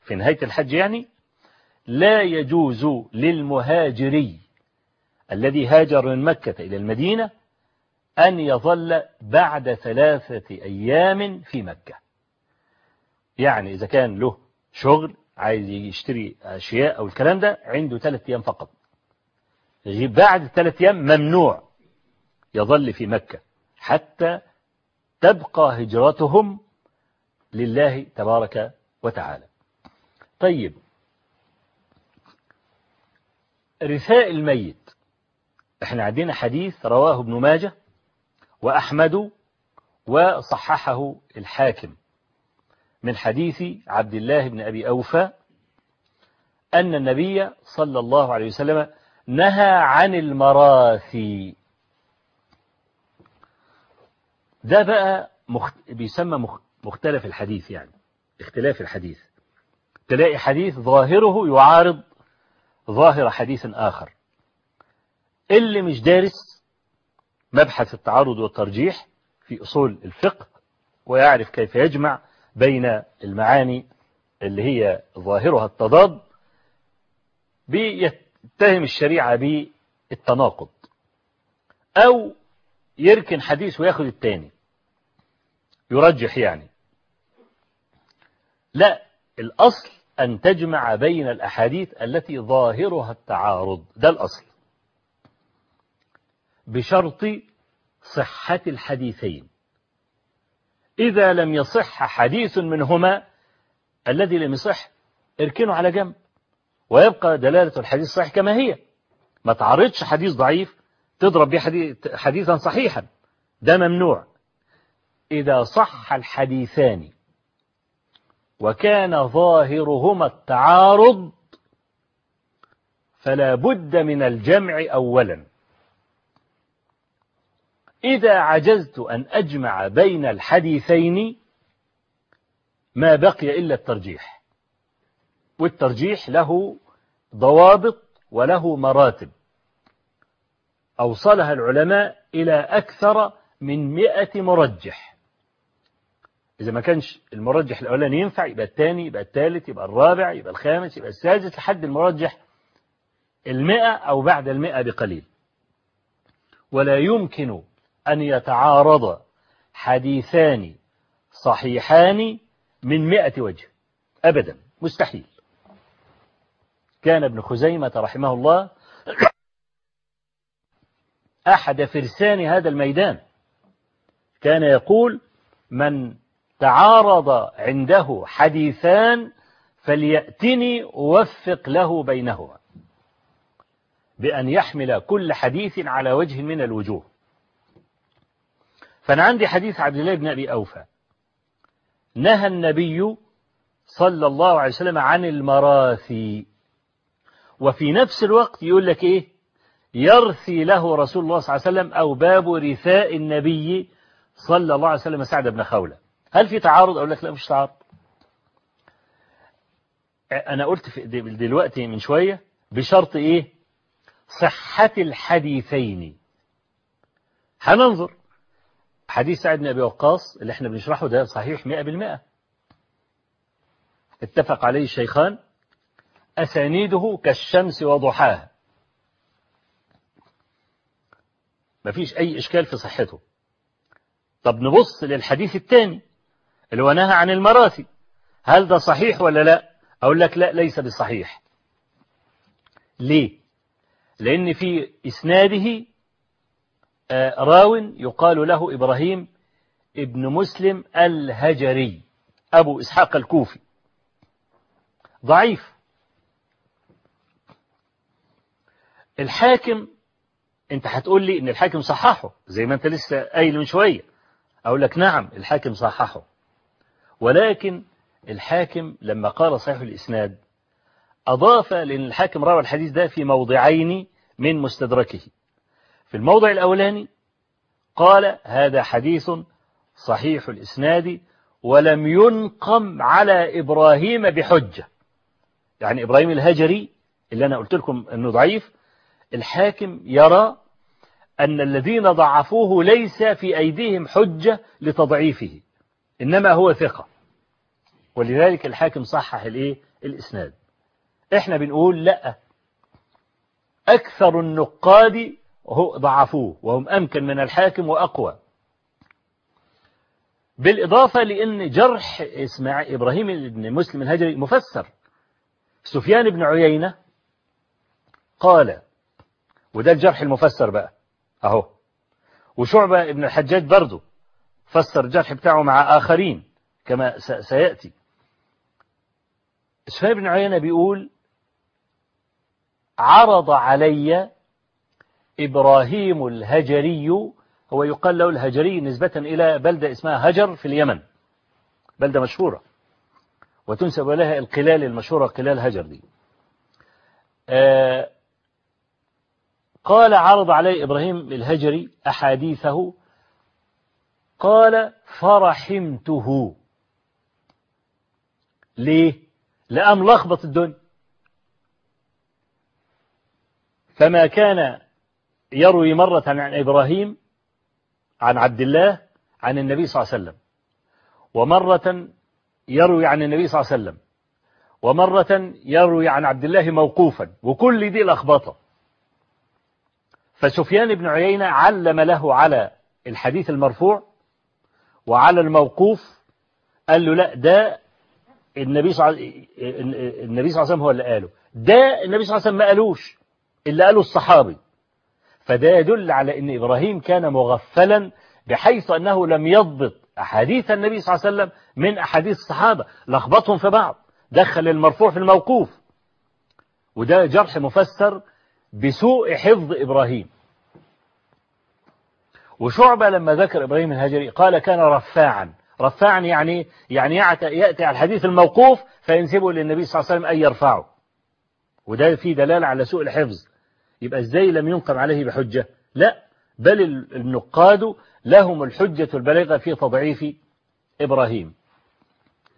في نهاية الحج يعني لا يجوز للمهاجري الذي هاجر من مكة إلى المدينة أن يظل بعد ثلاثة أيام في مكة. يعني إذا كان له شغل عايز يشتري أشياء أو الكلام ده عنده ثلاثة أيام فقط. بعد ثلاثة أيام ممنوع يظل في مكة حتى تبقى هجرتهم لله تبارك وتعالى. طيب. رثاء الميت. إحنا عندنا حديث رواه ابن ماجه وأحمد وصححه الحاكم من حديث عبد الله بن أبي أوفى أن النبي صلى الله عليه وسلم نهى عن المراثي. ده بقى مخت... بيسمى مخ... مختلف الحديث يعني اختلاف الحديث. تلاقي حديث ظاهره يعارض ظاهر حديث آخر. اللي مش دارس مبحث التعارض والترجيح في أصول الفقه ويعرف كيف يجمع بين المعاني اللي هي ظاهرها التضاد بيتهم الشريعة بالتناقض أو يركن حديث وياخد التاني. يرجح يعني. لا الأصل أن تجمع بين الأحاديث التي ظاهرها التعارض ده الأصل. بشرط صحة الحديثين. إذا لم يصح حديث منهما الذي لم يصح اركنه على جنب. ويبقى دلالة الحديث صحيح كما هي. ما تعرضش حديث ضعيف تضرب به حديث حديثا صحيحا. ده ممنوع. إذا صح الحديثان. وكان ظاهرهما التعارض فلا بد من الجمع أولا. إذا عجزت أن أجمع بين الحديثين ما بقي إلا الترجيح. والترجيح له ضوابط وله مراتب. أوصلها العلماء إلى أكثر من مئة مرجح. إذا ما كانش المرجح الأولاني ينفع يبقى الثاني يبقى الثالث يبقى الرابع يبقى الخامس يبقى السادس لحد المرجح المئة أو بعد المئة بقليل. ولا يمكن أن يتعارض حديثان صحيحان من مئة وجه. أبدا. مستحيل. كان ابن خزيمة رحمه الله أحد فرسان هذا الميدان. كان يقول من تعارض عنده حديثان فليأتني أوفق له بينهما. بأن يحمل كل حديث على وجه من الوجوه. فأنا عندي حديث عبد الله بن أبي أوفى. نهى النبي صلى الله عليه وسلم عن المراثي. وفي نفس الوقت يقول لك إيه؟ يرثي له رسول الله صلى الله عليه وسلم أو باب رثاء النبي صلى الله عليه وسلم سعد بن خولة. هل في تعارض؟ أقول لك لا مش تعارض. أنا قلت دلوقتي من شوية بشرط إيه؟ صحة الحديثين. هننظر. حديث سعد بن أبي وقاص اللي إحنا بنشرحه ده صحيح مئة بالمئة. اتفق عليه الشيخان. أسانيده كالشمس وضحاها. مفيش أي إشكال في صحته. طب نبص للحديث الثاني. اللي هو نهى عن المراثي هل ده صحيح ولا لا؟ أقول لك لا ليس بصحيح. ليه؟ لأن في إسناده راو يقال له إبراهيم ابن مسلم الهجري أبو إسحاق الكوفي. ضعيف. الحاكم أنت هتقول لي إن الحاكم صححه زي ما أنت لسه قايل من شوية. أقول لك نعم الحاكم صححه. ولكن الحاكم لما قال صحيح الإسناد أضاف لأن الحاكم روى الحديث ده في موضعين من مستدركه. في الموضع الأولاني قال هذا حديث صحيح الإسناد ولم ينقم على إبراهيم بحجة. يعني إبراهيم الهجري اللي أنا قلت لكم إنه ضعيف الحاكم يرى أن الذين ضعفوه ليس في أيديهم حجة لتضعيفه إنما هو ثقة. ولذلك الحاكم صحح الإيه؟ الإسناد. إحنا بنقول لأ. أكثر النقاد ضعفوه وهم أمكن من الحاكم وأقوى. بالإضافة لأن جرح إسماعيل إبراهيم بن مسلم الهجري مفسر. سفيان بن عيينة قال وده الجرح المفسر بقى أهو. وشعبة ابن الحجاج برضه فسر الجرح بتاعه مع آخرين كما سيأتي. سفيان بن عيينة بيقول عرض علي إبراهيم الهجري هو يقال له الهجري نسبة إلى بلدة اسمها هجر في اليمن بلدة مشهورة وتنسب لها القلال المشهورة قلال هجر دي. آه قال عرض علي إبراهيم الهجري أحاديثه قال فرحمته. ليه؟ لأم لخبط الدنيا. فما كان يروي مرة عن إبراهيم عن عبد الله عن النبي صلى الله عليه وسلم. ومرة يروي عن النبي صلى الله عليه وسلم. ومرة يروي عن عبد الله موقوفا وكل دي لخبطة. فسفيان بن عيينة علم له على الحديث المرفوع وعلى الموقوف قال له لا ده النبي صلى النبي صلى الله عليه وسلم هو اللي قاله. ده النبي صلى الله عليه وسلم ما قالوش اللي قاله الصحابي. فده يدل على إن إبراهيم كان مغفلا بحيث أنه لم يضبط أحاديث النبي صلى الله عليه وسلم من أحاديث الصحابة. لخبطهم في بعض. دخل المرفوع في الموقوف. وده جرح مفسر بسوء حفظ إبراهيم. وشعبة لما ذكر إبراهيم الهجري قال كان رفاعا. رفاعا يعني يعني يأتي على الحديث الموقوف فينسبه للنبي صلى الله عليه وسلم أن يرفعه. وده فيه دلالة على سوء الحفظ. يبقى إزاي لم ينقم عليه بحجة؟ لا بل النقاد لهم الحجة البالغة في تضعيف إبراهيم.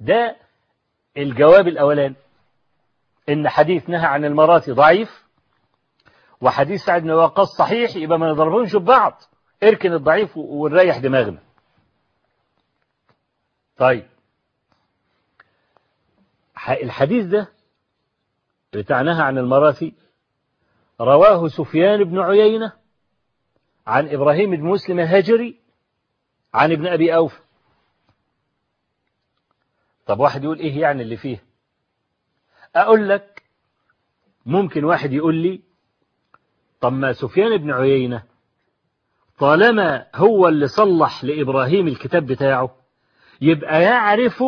ده الجواب الأولاني إن حديث نهى عن المرات ضعيف وحديث سعد بن وقاص صحيح يبقى ما نضربهمش ببعض. اركن الضعيف ونريح دماغنا. طيب. الحديث ده بتاع نهى عن المراثي رواه سفيان بن عيينة عن إبراهيم بن مسلم الهجري عن ابن أبي أوف. طب واحد يقول إيه يعني اللي فيه؟ أقول لك ممكن واحد يقول لي طب ما سفيان بن عيينة طالما هو اللي صلح لإبراهيم الكتاب بتاعه يبقى يعرف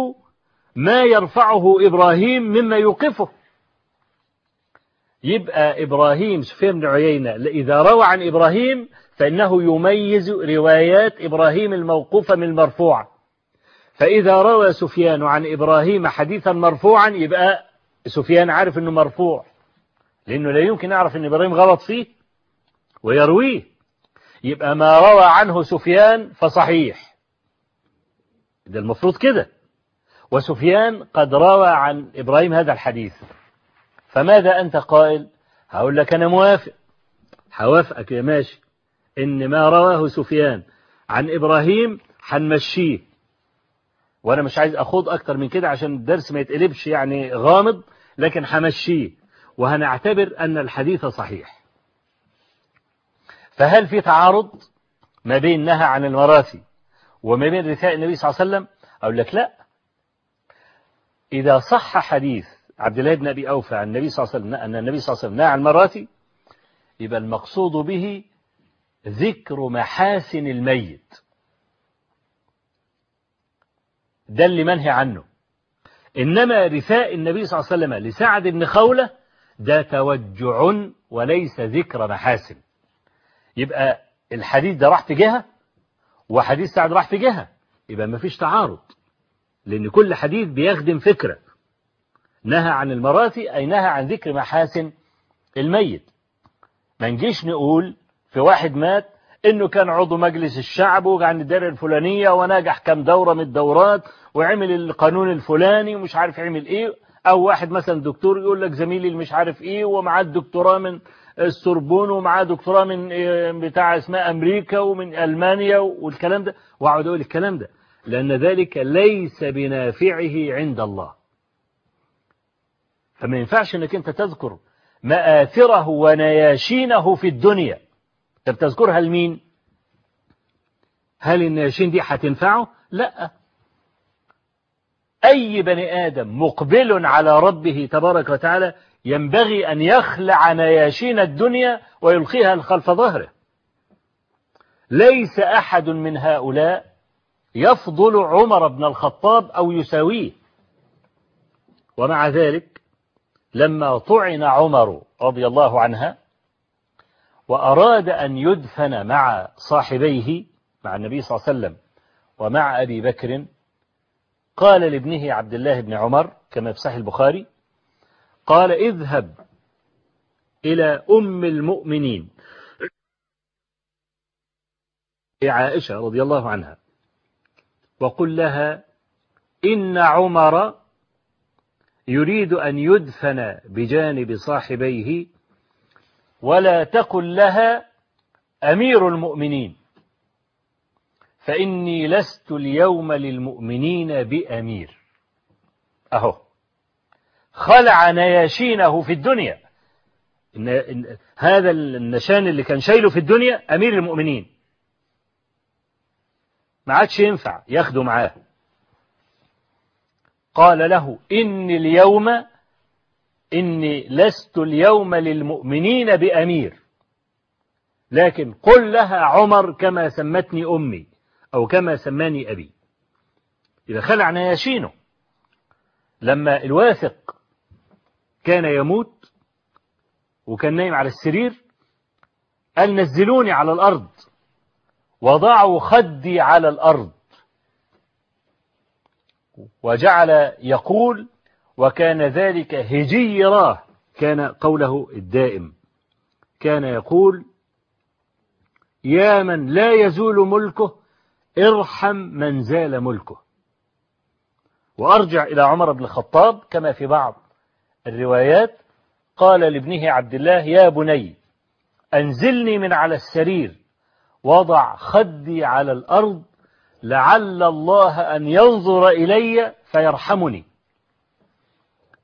ما يرفعه إبراهيم مما يوقفه. يبقى إبراهيم سفيان بن عيينة إذا روى عن إبراهيم فإنه يميز روايات إبراهيم الموقوفة من المرفوعة. فإذا روى سفيان عن إبراهيم حديثا مرفوعا يبقى سفيان عارف أنه مرفوع لأنه لا يمكن يعرف أن إبراهيم غلط فيه ويرويه. يبقى ما روى عنه سفيان فصحيح. ده المفروض كده. وسفيان قد روى عن إبراهيم هذا الحديث. فماذا أنت قائل؟ هقول لك أنا موافق. هوافقك يا ماشي. إن ما رواه سفيان عن إبراهيم هنمشيه. وأنا مش عايز أخوض أكتر من كده عشان الدرس ما يتقلبش يعني غامض لكن همشيه. وهنعتبر أن الحديث صحيح. فهل في تعارض ما بين نهى عن المراثي وما بين رثاء النبي صلى الله عليه وسلم؟ أقول لك لا. إذا صح حديث عبد الله بن أبي أوفى عن النبي صلى الله عليه وسلم أن النبي صلى الله عليه وسلم نهى عن يبقى المقصود به ذكر محاسن الميت. ده اللي منهي عنه. إنما رثاء النبي صلى الله عليه وسلم لسعد بن خولة ده توجع وليس ذكر محاسن. يبقى الحديث ده راح في جهة وحديث سعد راح في جهة. يبقى ما فيش تعارض. لأن كل حديث بيخدم فكرة. نهى عن المراتي أي نهى عن ذكر محاسن الميت. ما نجيش نقول في واحد مات إنه كان عضو مجلس الشعب وعن الدائرة الفلانية ونجح كم دورة من الدورات وعمل القانون الفلاني ومش عارف يعمل إيه. أو واحد مثلا دكتور يقول لك زميلي مش عارف إيه ومعاه الدكتوراه من السوربون ومعاه دكتوراه من بتاع اسمها أمريكا ومن ألمانيا والكلام ده. وأقعد أقول الكلام ده لأن ذلك ليس بنافعه عند الله. فما ينفعش إنك أنت تذكر مآثره ونياشينه في الدنيا. طب تذكرها لمين هل النياشين دي هتنفعه لا. أي بني آدم مقبل على ربه تبارك وتعالى ينبغي أن يخلع نياشين الدنيا ويلقيها خلف ظهره. ليس أحد من هؤلاء يفضل عمر بن الخطاب أو يساويه. ومع ذلك لما طعن عمر رضي الله عنها وأراد أن يدفن مع صاحبيه مع النبي صلى الله عليه وسلم ومع أبي بكر قال لابنه عبد الله بن عمر كما في صحيح البخاري قال اذهب إلى أم المؤمنين. عائشة رضي الله عنها. وقل لها إن عمر يريد أن يدفن بجانب صاحبيه ولا تقل لها أمير المؤمنين. فإني لست اليوم للمؤمنين بأمير. أهو. خلع نياشينه في الدنيا. إن هذا النشان اللي كان شايله في الدنيا أمير المؤمنين. ما عادش ينفع ياخده معاه. قال له إني اليوم إني لست اليوم للمؤمنين بأمير. لكن قل لها عمر كما سمتني أمي أو كما سماني أبي. إذا خلع نياشينه. لما الواثق كان يموت وكان نايم على السرير قال نزلوني على الأرض. وضعوا خدي على الأرض. وجعل يقول وكان ذلك هجيراه كان قوله الدائم. كان يقول يا من لا يزول ملكه ارحم من زال ملكه. وأرجع إلى عمر بن الخطاب كما في بعض. الروايات قال لابنه عبد الله يا بني أنزلني من على السرير وضع خدي على الأرض لعل الله أن ينظر إلي فيرحمني.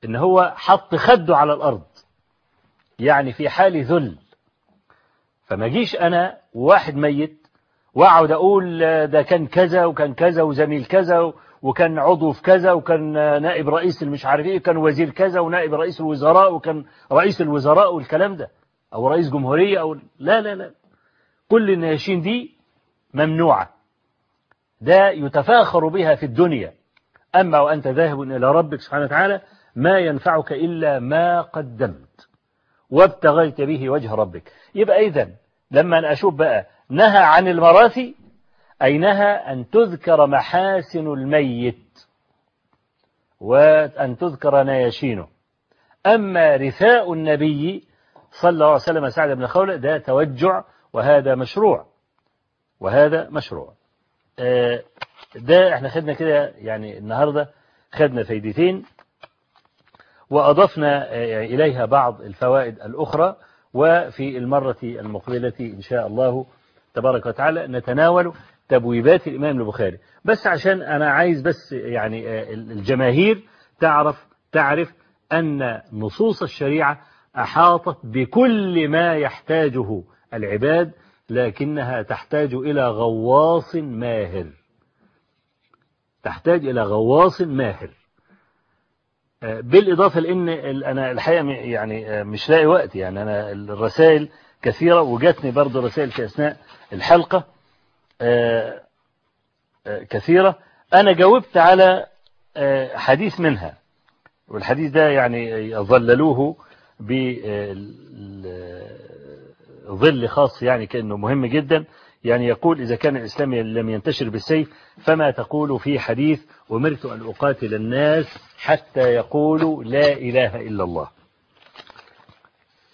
إن هو حط خده على الأرض يعني في حال ذل. فما جيش أنا وواحد ميت وأقعد أقول ده كان كذا وكان كذا وزميل كذا وكان عضو في كذا وكان نائب رئيس المش عارف إيه كان وزير كذا ونائب رئيس الوزراء وكان رئيس الوزراء والكلام ده أو رئيس جمهورية أو لا لا لا. كل النياشين دي ممنوعة. ده يتفاخر بها في الدنيا. أما وأنت ذاهب إلى ربك سبحانه وتعالى ما ينفعك إلا ما قدمت. وابتغيت به وجه ربك. يبقى إذا لما أنا أشوف بقى نهى عن المراثي أي نهى أن تذكر محاسن الميت؟ وأن تذكر نياشينه أما رثاء النبي صلى الله عليه وسلم سعد بن خولة ده توجع وهذا مشروع. وهذا مشروع. ده إحنا خدنا كده يعني النهاردة خدنا فايدتين وأضفنا إليها بعض الفوائد الأخرى وفي المرة المقبلة إن شاء الله تبارك وتعالى نتناول تبويبات الإمام البخاري. بس عشان أنا عايز بس يعني الجماهير تعرف تعرف أن نصوص الشريعة أحاطت بكل ما يحتاجه العباد لكنها تحتاج إلى غواص ماهر. تحتاج إلى غواص ماهر. بالإضافة لأن أنا الحقيقة يعني مش لاقي وقت. يعني أنا الرسائل كثيرة وجاتني برضه رسائل في أثناء الحلقة. كثيرة. أنا جاوبت على حديث منها والحديث ده يعني ظللوه بظل خاص يعني كأنه مهم جدا. يعني يقول إذا كان الإسلام لم ينتشر بالسيف فما تقول في حديث أمرت أن أقاتل الناس حتى يقولوا لا إله إلا الله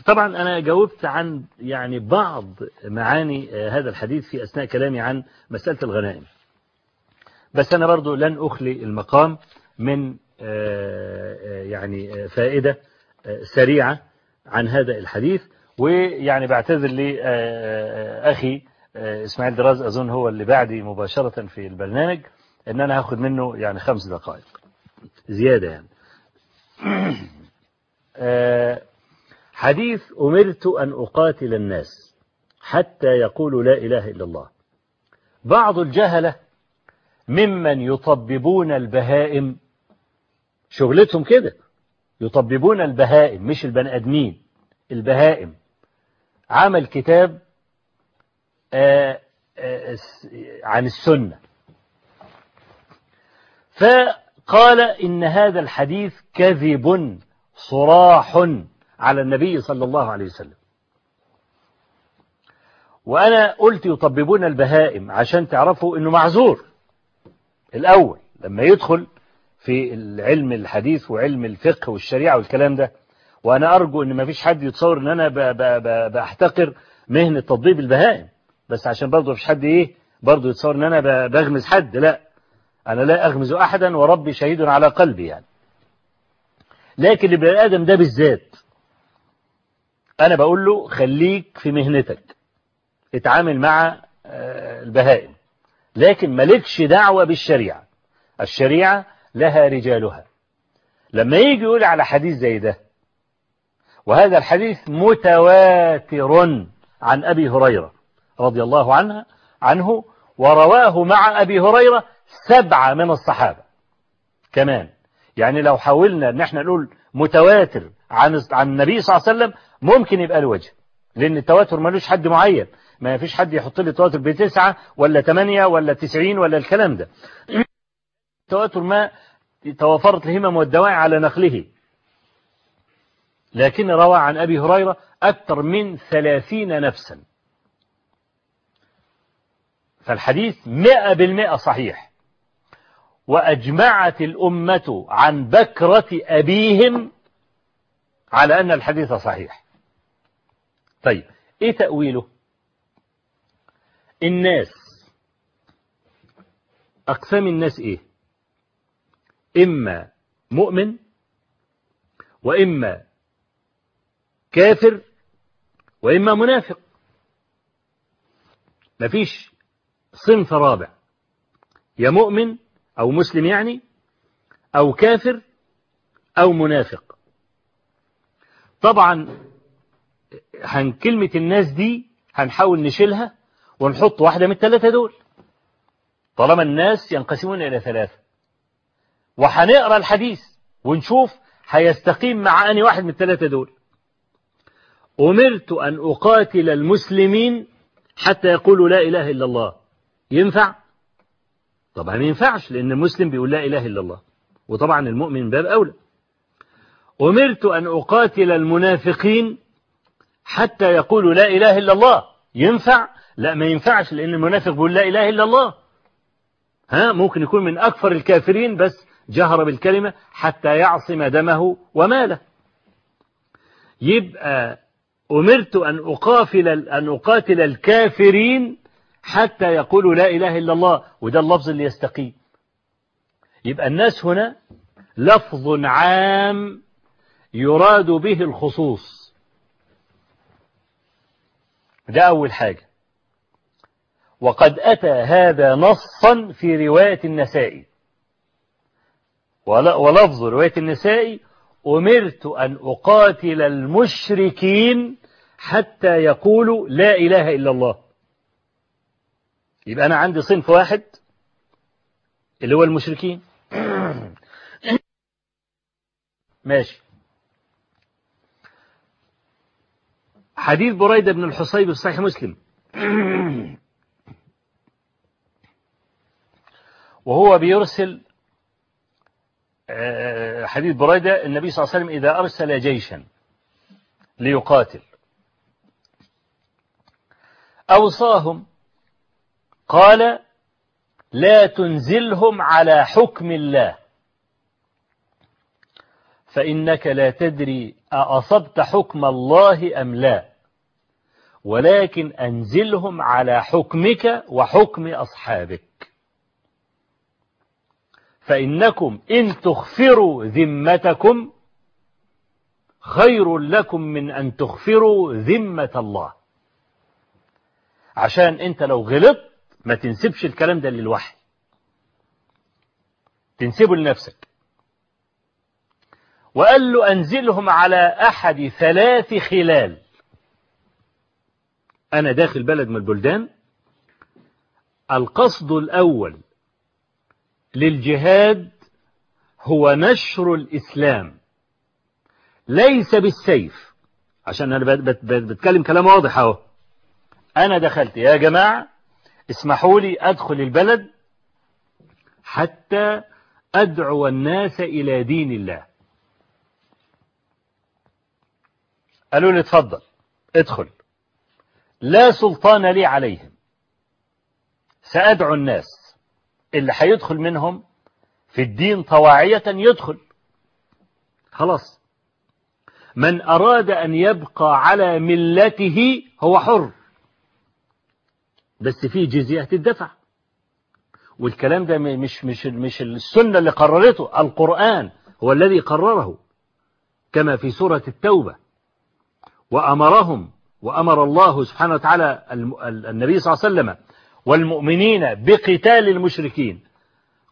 طبعا أنا جاوبت عن يعني بعض معاني هذا الحديث في أثناء كلامي عن مسألة الغنائم. بس أنا برضو لن أخلي المقام من يعني فائدة سريعة عن هذا الحديث. ويعني بعتذر لي أخي إسماعيل دراز أظن هو اللي بعدي مباشرة في البرنامج إن أنا هاخد منه يعني خمس دقائق. زيادة يعني. [CLEARS THROAT] حديث أمرت أن أقاتل الناس حتى يقولوا لا إله إلا الله. بعض الجهلة ممن يطببون البهائم شغلتهم كده يطببون البهائم مش البني آدمين البهائم. عمل كتاب آآ آآ عن السنة. فقال إن هذا الحديث كذب صراح. على النبي صلى الله عليه وسلم. وأنا قلت يطببون البهائم عشان تعرفوا أنه معذور. الأول لما يدخل في علم الحديث وعلم الفقه والشريعة والكلام ده وأنا أرجو أن ما فيش حد يتصور أن أنا بحتقر مهنة تطبيب البهائم. بس عشان برضه مفيش حد إيه برضه يتصور أن أنا بغمز حد لا. أنا لا أغمز أحدا وربي شهيد على قلبي يعني. لكن البني آدم ده بالذات أنا بقول له خليك في مهنتك اتعامل مع البهائم. لكن مالكش دعوة بالشريعة. الشريعة لها رجالها. لما يجي يقول على حديث زي ده وهذا الحديث متواتر عن أبي هريرة رضي الله عنها عنه ورواه مع أبي هريرة سبعة من الصحابة كمان. يعني لو حاولنا إن إحنا نقول متواتر عن عن النبي صلى الله عليه وسلم ممكن يبقى له وجه لأن التواتر ملوش حد معين. ما فيش حد يحط لي التواتر بتسعة ولا ثمانية ولا تسعين ولا الكلام ده. [CLEARS THROAT] التواتر ما توافرت الهمم والدواعي على نقله لكن روى عن أبي هريرة أكثر من ثلاثين نفسا. فالحديث مئة بالمئة صحيح. وأجمعت الأمة عن بكرة أبيهم على أن الحديث صحيح. طيب إيه تأويله؟ الناس أقسام الناس إيه؟ إما مؤمن وإما كافر وإما منافق. مفيش صنف رابع يا مؤمن أو مسلم يعني أو كافر أو منافق. طبعا هن كلمة الناس دي هنحاول نشيلها ونحط واحدة من الثلاثة دول. طالما الناس ينقسمون إلى ثلاثة. وهنقرا الحديث ونشوف هيستقيم مع أني واحد من الثلاثة دول. أمرت أن أقاتل المسلمين حتى يقولوا لا إله إلا الله. ينفع؟ طبعا ما ينفعش لأن المسلم بيقول لا إله إلا الله. وطبعا المؤمن باب أولى. أمرت أن أقاتل المنافقين حتى يقولوا لا إله إلا الله. ينفع؟ لا ما ينفعش لأن المنافق بيقول لا إله إلا الله. ها ممكن يكون من أكثر الكافرين بس جهر بالكلمة حتى يعصم دمه وماله. يبقى أمرت أن أقافل أن أقاتل الكافرين حتى يقولوا لا إله إلا الله. وده اللفظ اللي يستقيم. يبقى الناس هنا لفظ عام يراد به الخصوص. ده أول حاجة. وقد أتى هذا نصا في رواية النسائي. ولفظ رواية النسائي أمرت أن أقاتل المشركين حتى يقولوا لا إله إلا الله. يبقى أنا عندي صنف واحد اللي هو المشركين. [COUGHS] ماشي. حديث بريدة بن الحصيب في صحيح مسلم. وهو بيرسل حديث بريدة النبي صلى الله عليه وسلم إذا أرسل جيشا ليقاتل. أوصاهم قال لا تنزلهم على حكم الله. فإنك لا تدري أأصبت حكم الله أم لا. ولكن أنزلهم على حكمك وحكم أصحابك. فإنكم إن تخفروا ذمتكم خير لكم من أن تخفروا ذمة الله. عشان أنت لو غلطت ما تنسبش الكلام ده للوحي. تنسبه لنفسك. وقال له أنزلهم على أحد ثلاث خلال. أنا داخل بلد من البلدان القصد الأول للجهاد هو نشر الإسلام ليس بالسيف. عشان أنا بتكلم كلام واضح أهو. أنا دخلت يا جماعة اسمحوا لي أدخل البلد حتى أدعو الناس إلى دين الله. قالوا لي اتفضل ادخل. لا سلطان لي عليهم. سأدعو الناس. اللي هيدخل منهم في الدين طواعية يدخل. خلاص. من أراد أن يبقى على ملته هو حر. بس في جزية تدفع والكلام ده مش مش مش السنة اللي قررته. القرآن هو الذي قرره. كما في سورة التوبة. وأمرهم وأمر الله سبحانه وتعالى النبي صلى الله عليه وسلم والمؤمنين بقتال المشركين.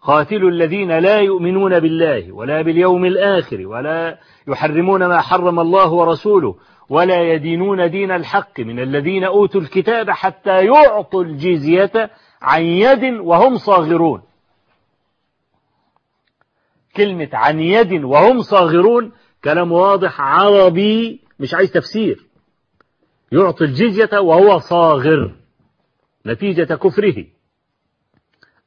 قاتلوا الذين لا يؤمنون بالله ولا باليوم الآخر ولا يحرمون ما حرم الله ورسوله ولا يدينون دين الحق من الذين أوتوا الكتاب حتى يعطوا الجزية عن يد وهم صاغرون. كلمة عن يد وهم صاغرون كلام واضح عربي مش عايز تفسير. يعطي الجزية وهو صاغر. نتيجة كفره.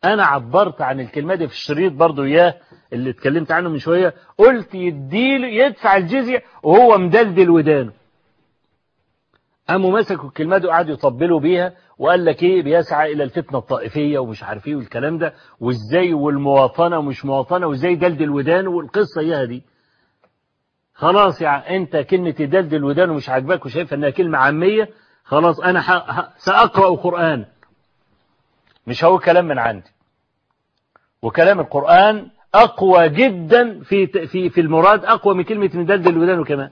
أنا عبرت عن الكلمة دي في الشريط برضو إياه اللي اتكلمت عنه من شوية. قلت يديله يدفع الجزية وهو مدلدل ودانه. قاموا مسكوا الكلمة دي وقعدوا يطبلوا بيها وقال لك إيه؟ بيسعى إلى الفتنة الطائفية ومش عارف إيه والكلام ده وإزاي والمواطنة ومش مواطنة وإزاي دلدل ودان والقصة إياها دي. خلاص يعني انت كلمة دلدل ودان ومش عاجباك وشايفها انها كلمة عامية خلاص أنا ح... سأقرأ قرآن مش هقول كلام من عندي. وكلام القرآن أقوى جدا في في في المراد أقوى من كلمة من دلدل ودانه كمان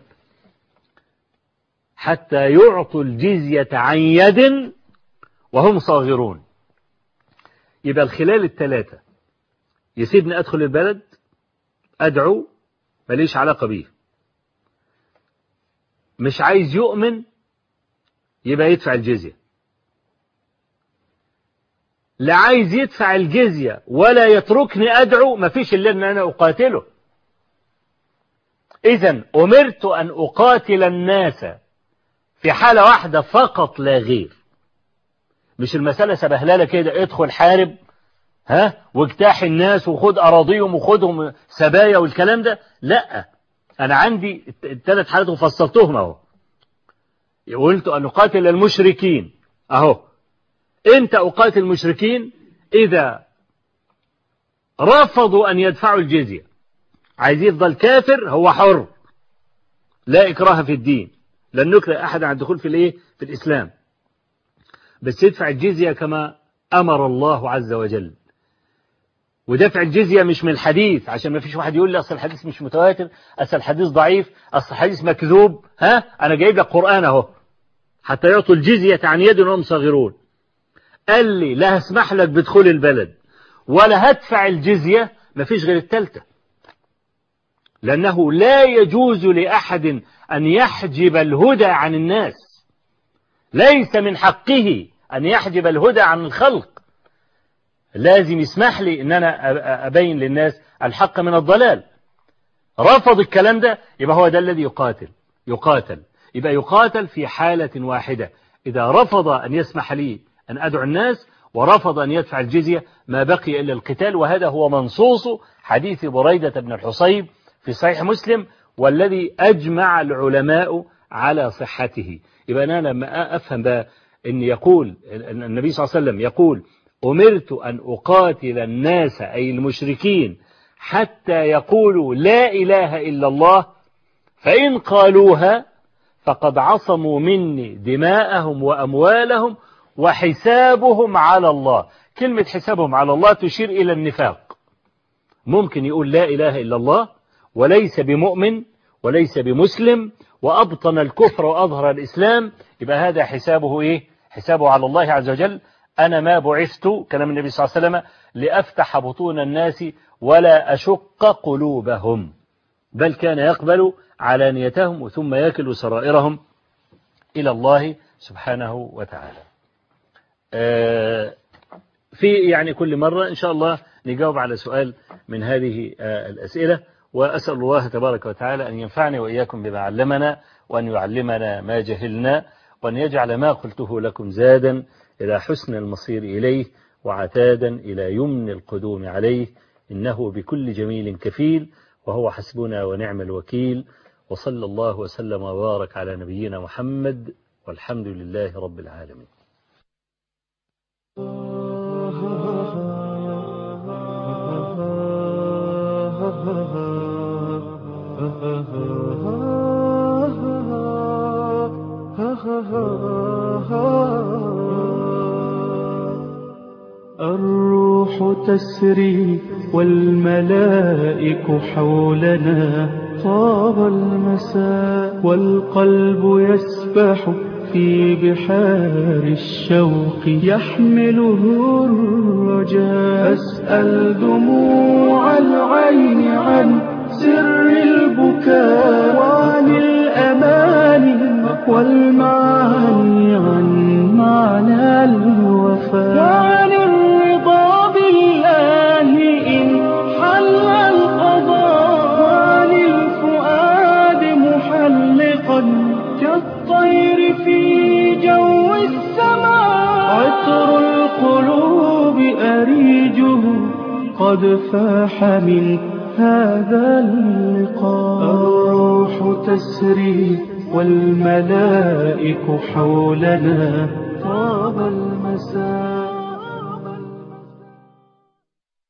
حتى يعطوا الجزية عن يد وهم صاغرون. يبقى الخلال الثلاثة يسيبني أدخل البلد أدعو ماليش علاقة بيه. مش عايز يؤمن يبقى يدفع الجزية. لا عايز يدفع الجزية ولا يتركني أدعو ما فيش إلا أن أنا أقاتله. إذا أمرت أن أقاتل الناس في حالة واحدة فقط لا غير. مش المسألة سبهلالة كده ادخل حارب ها واجتاح الناس وخد أراضيهم وخدهم سبايا والكلام ده. لا. أنا عندي الثلاث حالات وفصلتهم أهو. قلت أن أقاتل المشركين. أهو. أنت أقاتل المشركين إذا رفضوا أن يدفعوا الجزية. عايز يفضل كافر هو حر. لا إكراه في الدين. لن نكره أحد عن الدخول في الإيه؟ في الإسلام. بس يدفع الجزية كما أمر الله عز وجل. ودفع الجزية مش من الحديث عشان ما فيش واحد يقول لي أصل الحديث مش متواتر أصل الحديث ضعيف أصل الحديث مكذوب ها؟ أنا جايب لك قرآن أهو. حتى يعطوا الجزية عن يد وهم صغيرون قال لي لا هسمح لك بدخول البلد ولا هدفع الجزية ما فيش غير التالتة. لأنه لا يجوز لأحد أن يحجب الهدى عن الناس. ليس من حقه أن يحجب الهدى عن الخلق. لازم يسمح لي أن أنا أبين للناس الحق من الضلال. رفض الكلام ده يبقى هو ده الذي يقاتل. يقاتل. يبقى يقاتل في حالة واحدة. إذا رفض أن يسمح لي أن أدعو الناس ورفض أن يدفع الجزية ما بقي إلا القتال. وهذا هو منصوص حديث بريدة بن الحصيب في صحيح مسلم والذي أجمع العلماء على صحته. يبقى أنا لما أفهم بقى أن يقول النبي صلى الله عليه وسلم يقول أمرت أن أقاتل الناس أي المشركين حتى يقولوا لا إله إلا الله فإن قالوها فقد عصموا مني دماءهم وأموالهم وحسابهم على الله. كلمة حسابهم على الله تشير إلى النفاق. ممكن يقول لا إله إلا الله وليس بمؤمن وليس بمسلم وأبطن الكفر وأظهر الإسلام يبقى هذا حسابه إيه؟ حسابه على الله عز وجل. أنا ما بعثت كلام النبي صلى الله عليه وسلم لأفتح بطون الناس ولا أشق قلوبهم بل كان يقبل علانيتهم ثم يكل سرائرهم إلى الله سبحانه وتعالى. في يعني كل مرة إن شاء الله نجاوب على سؤال من هذه الأسئلة وأسأل الله تبارك وتعالى أن ينفعني وإياكم بما علمنا وأن يعلمنا ما جهلنا وأن يجعل ما قلته لكم زادا إلى حسن المصير إليه وعتادا إلى يمن القدوم عليه إنه بكل جميل كفيل وهو حسبنا ونعم الوكيل وصلى الله وسلم وبارك على نبينا محمد والحمد لله رب العالمين. الروح تسري والملائك حولنا. طاب المساء والقلب يسبح في بحار الشوق. يحمله الرجاء. أسأل دموع العين عن سر البكاء وعن الأمان والمعاني عن معنى الوفاء. قد فاح من هذا اللقاء. الروح تسري والملائك حولنا. طاب المساء.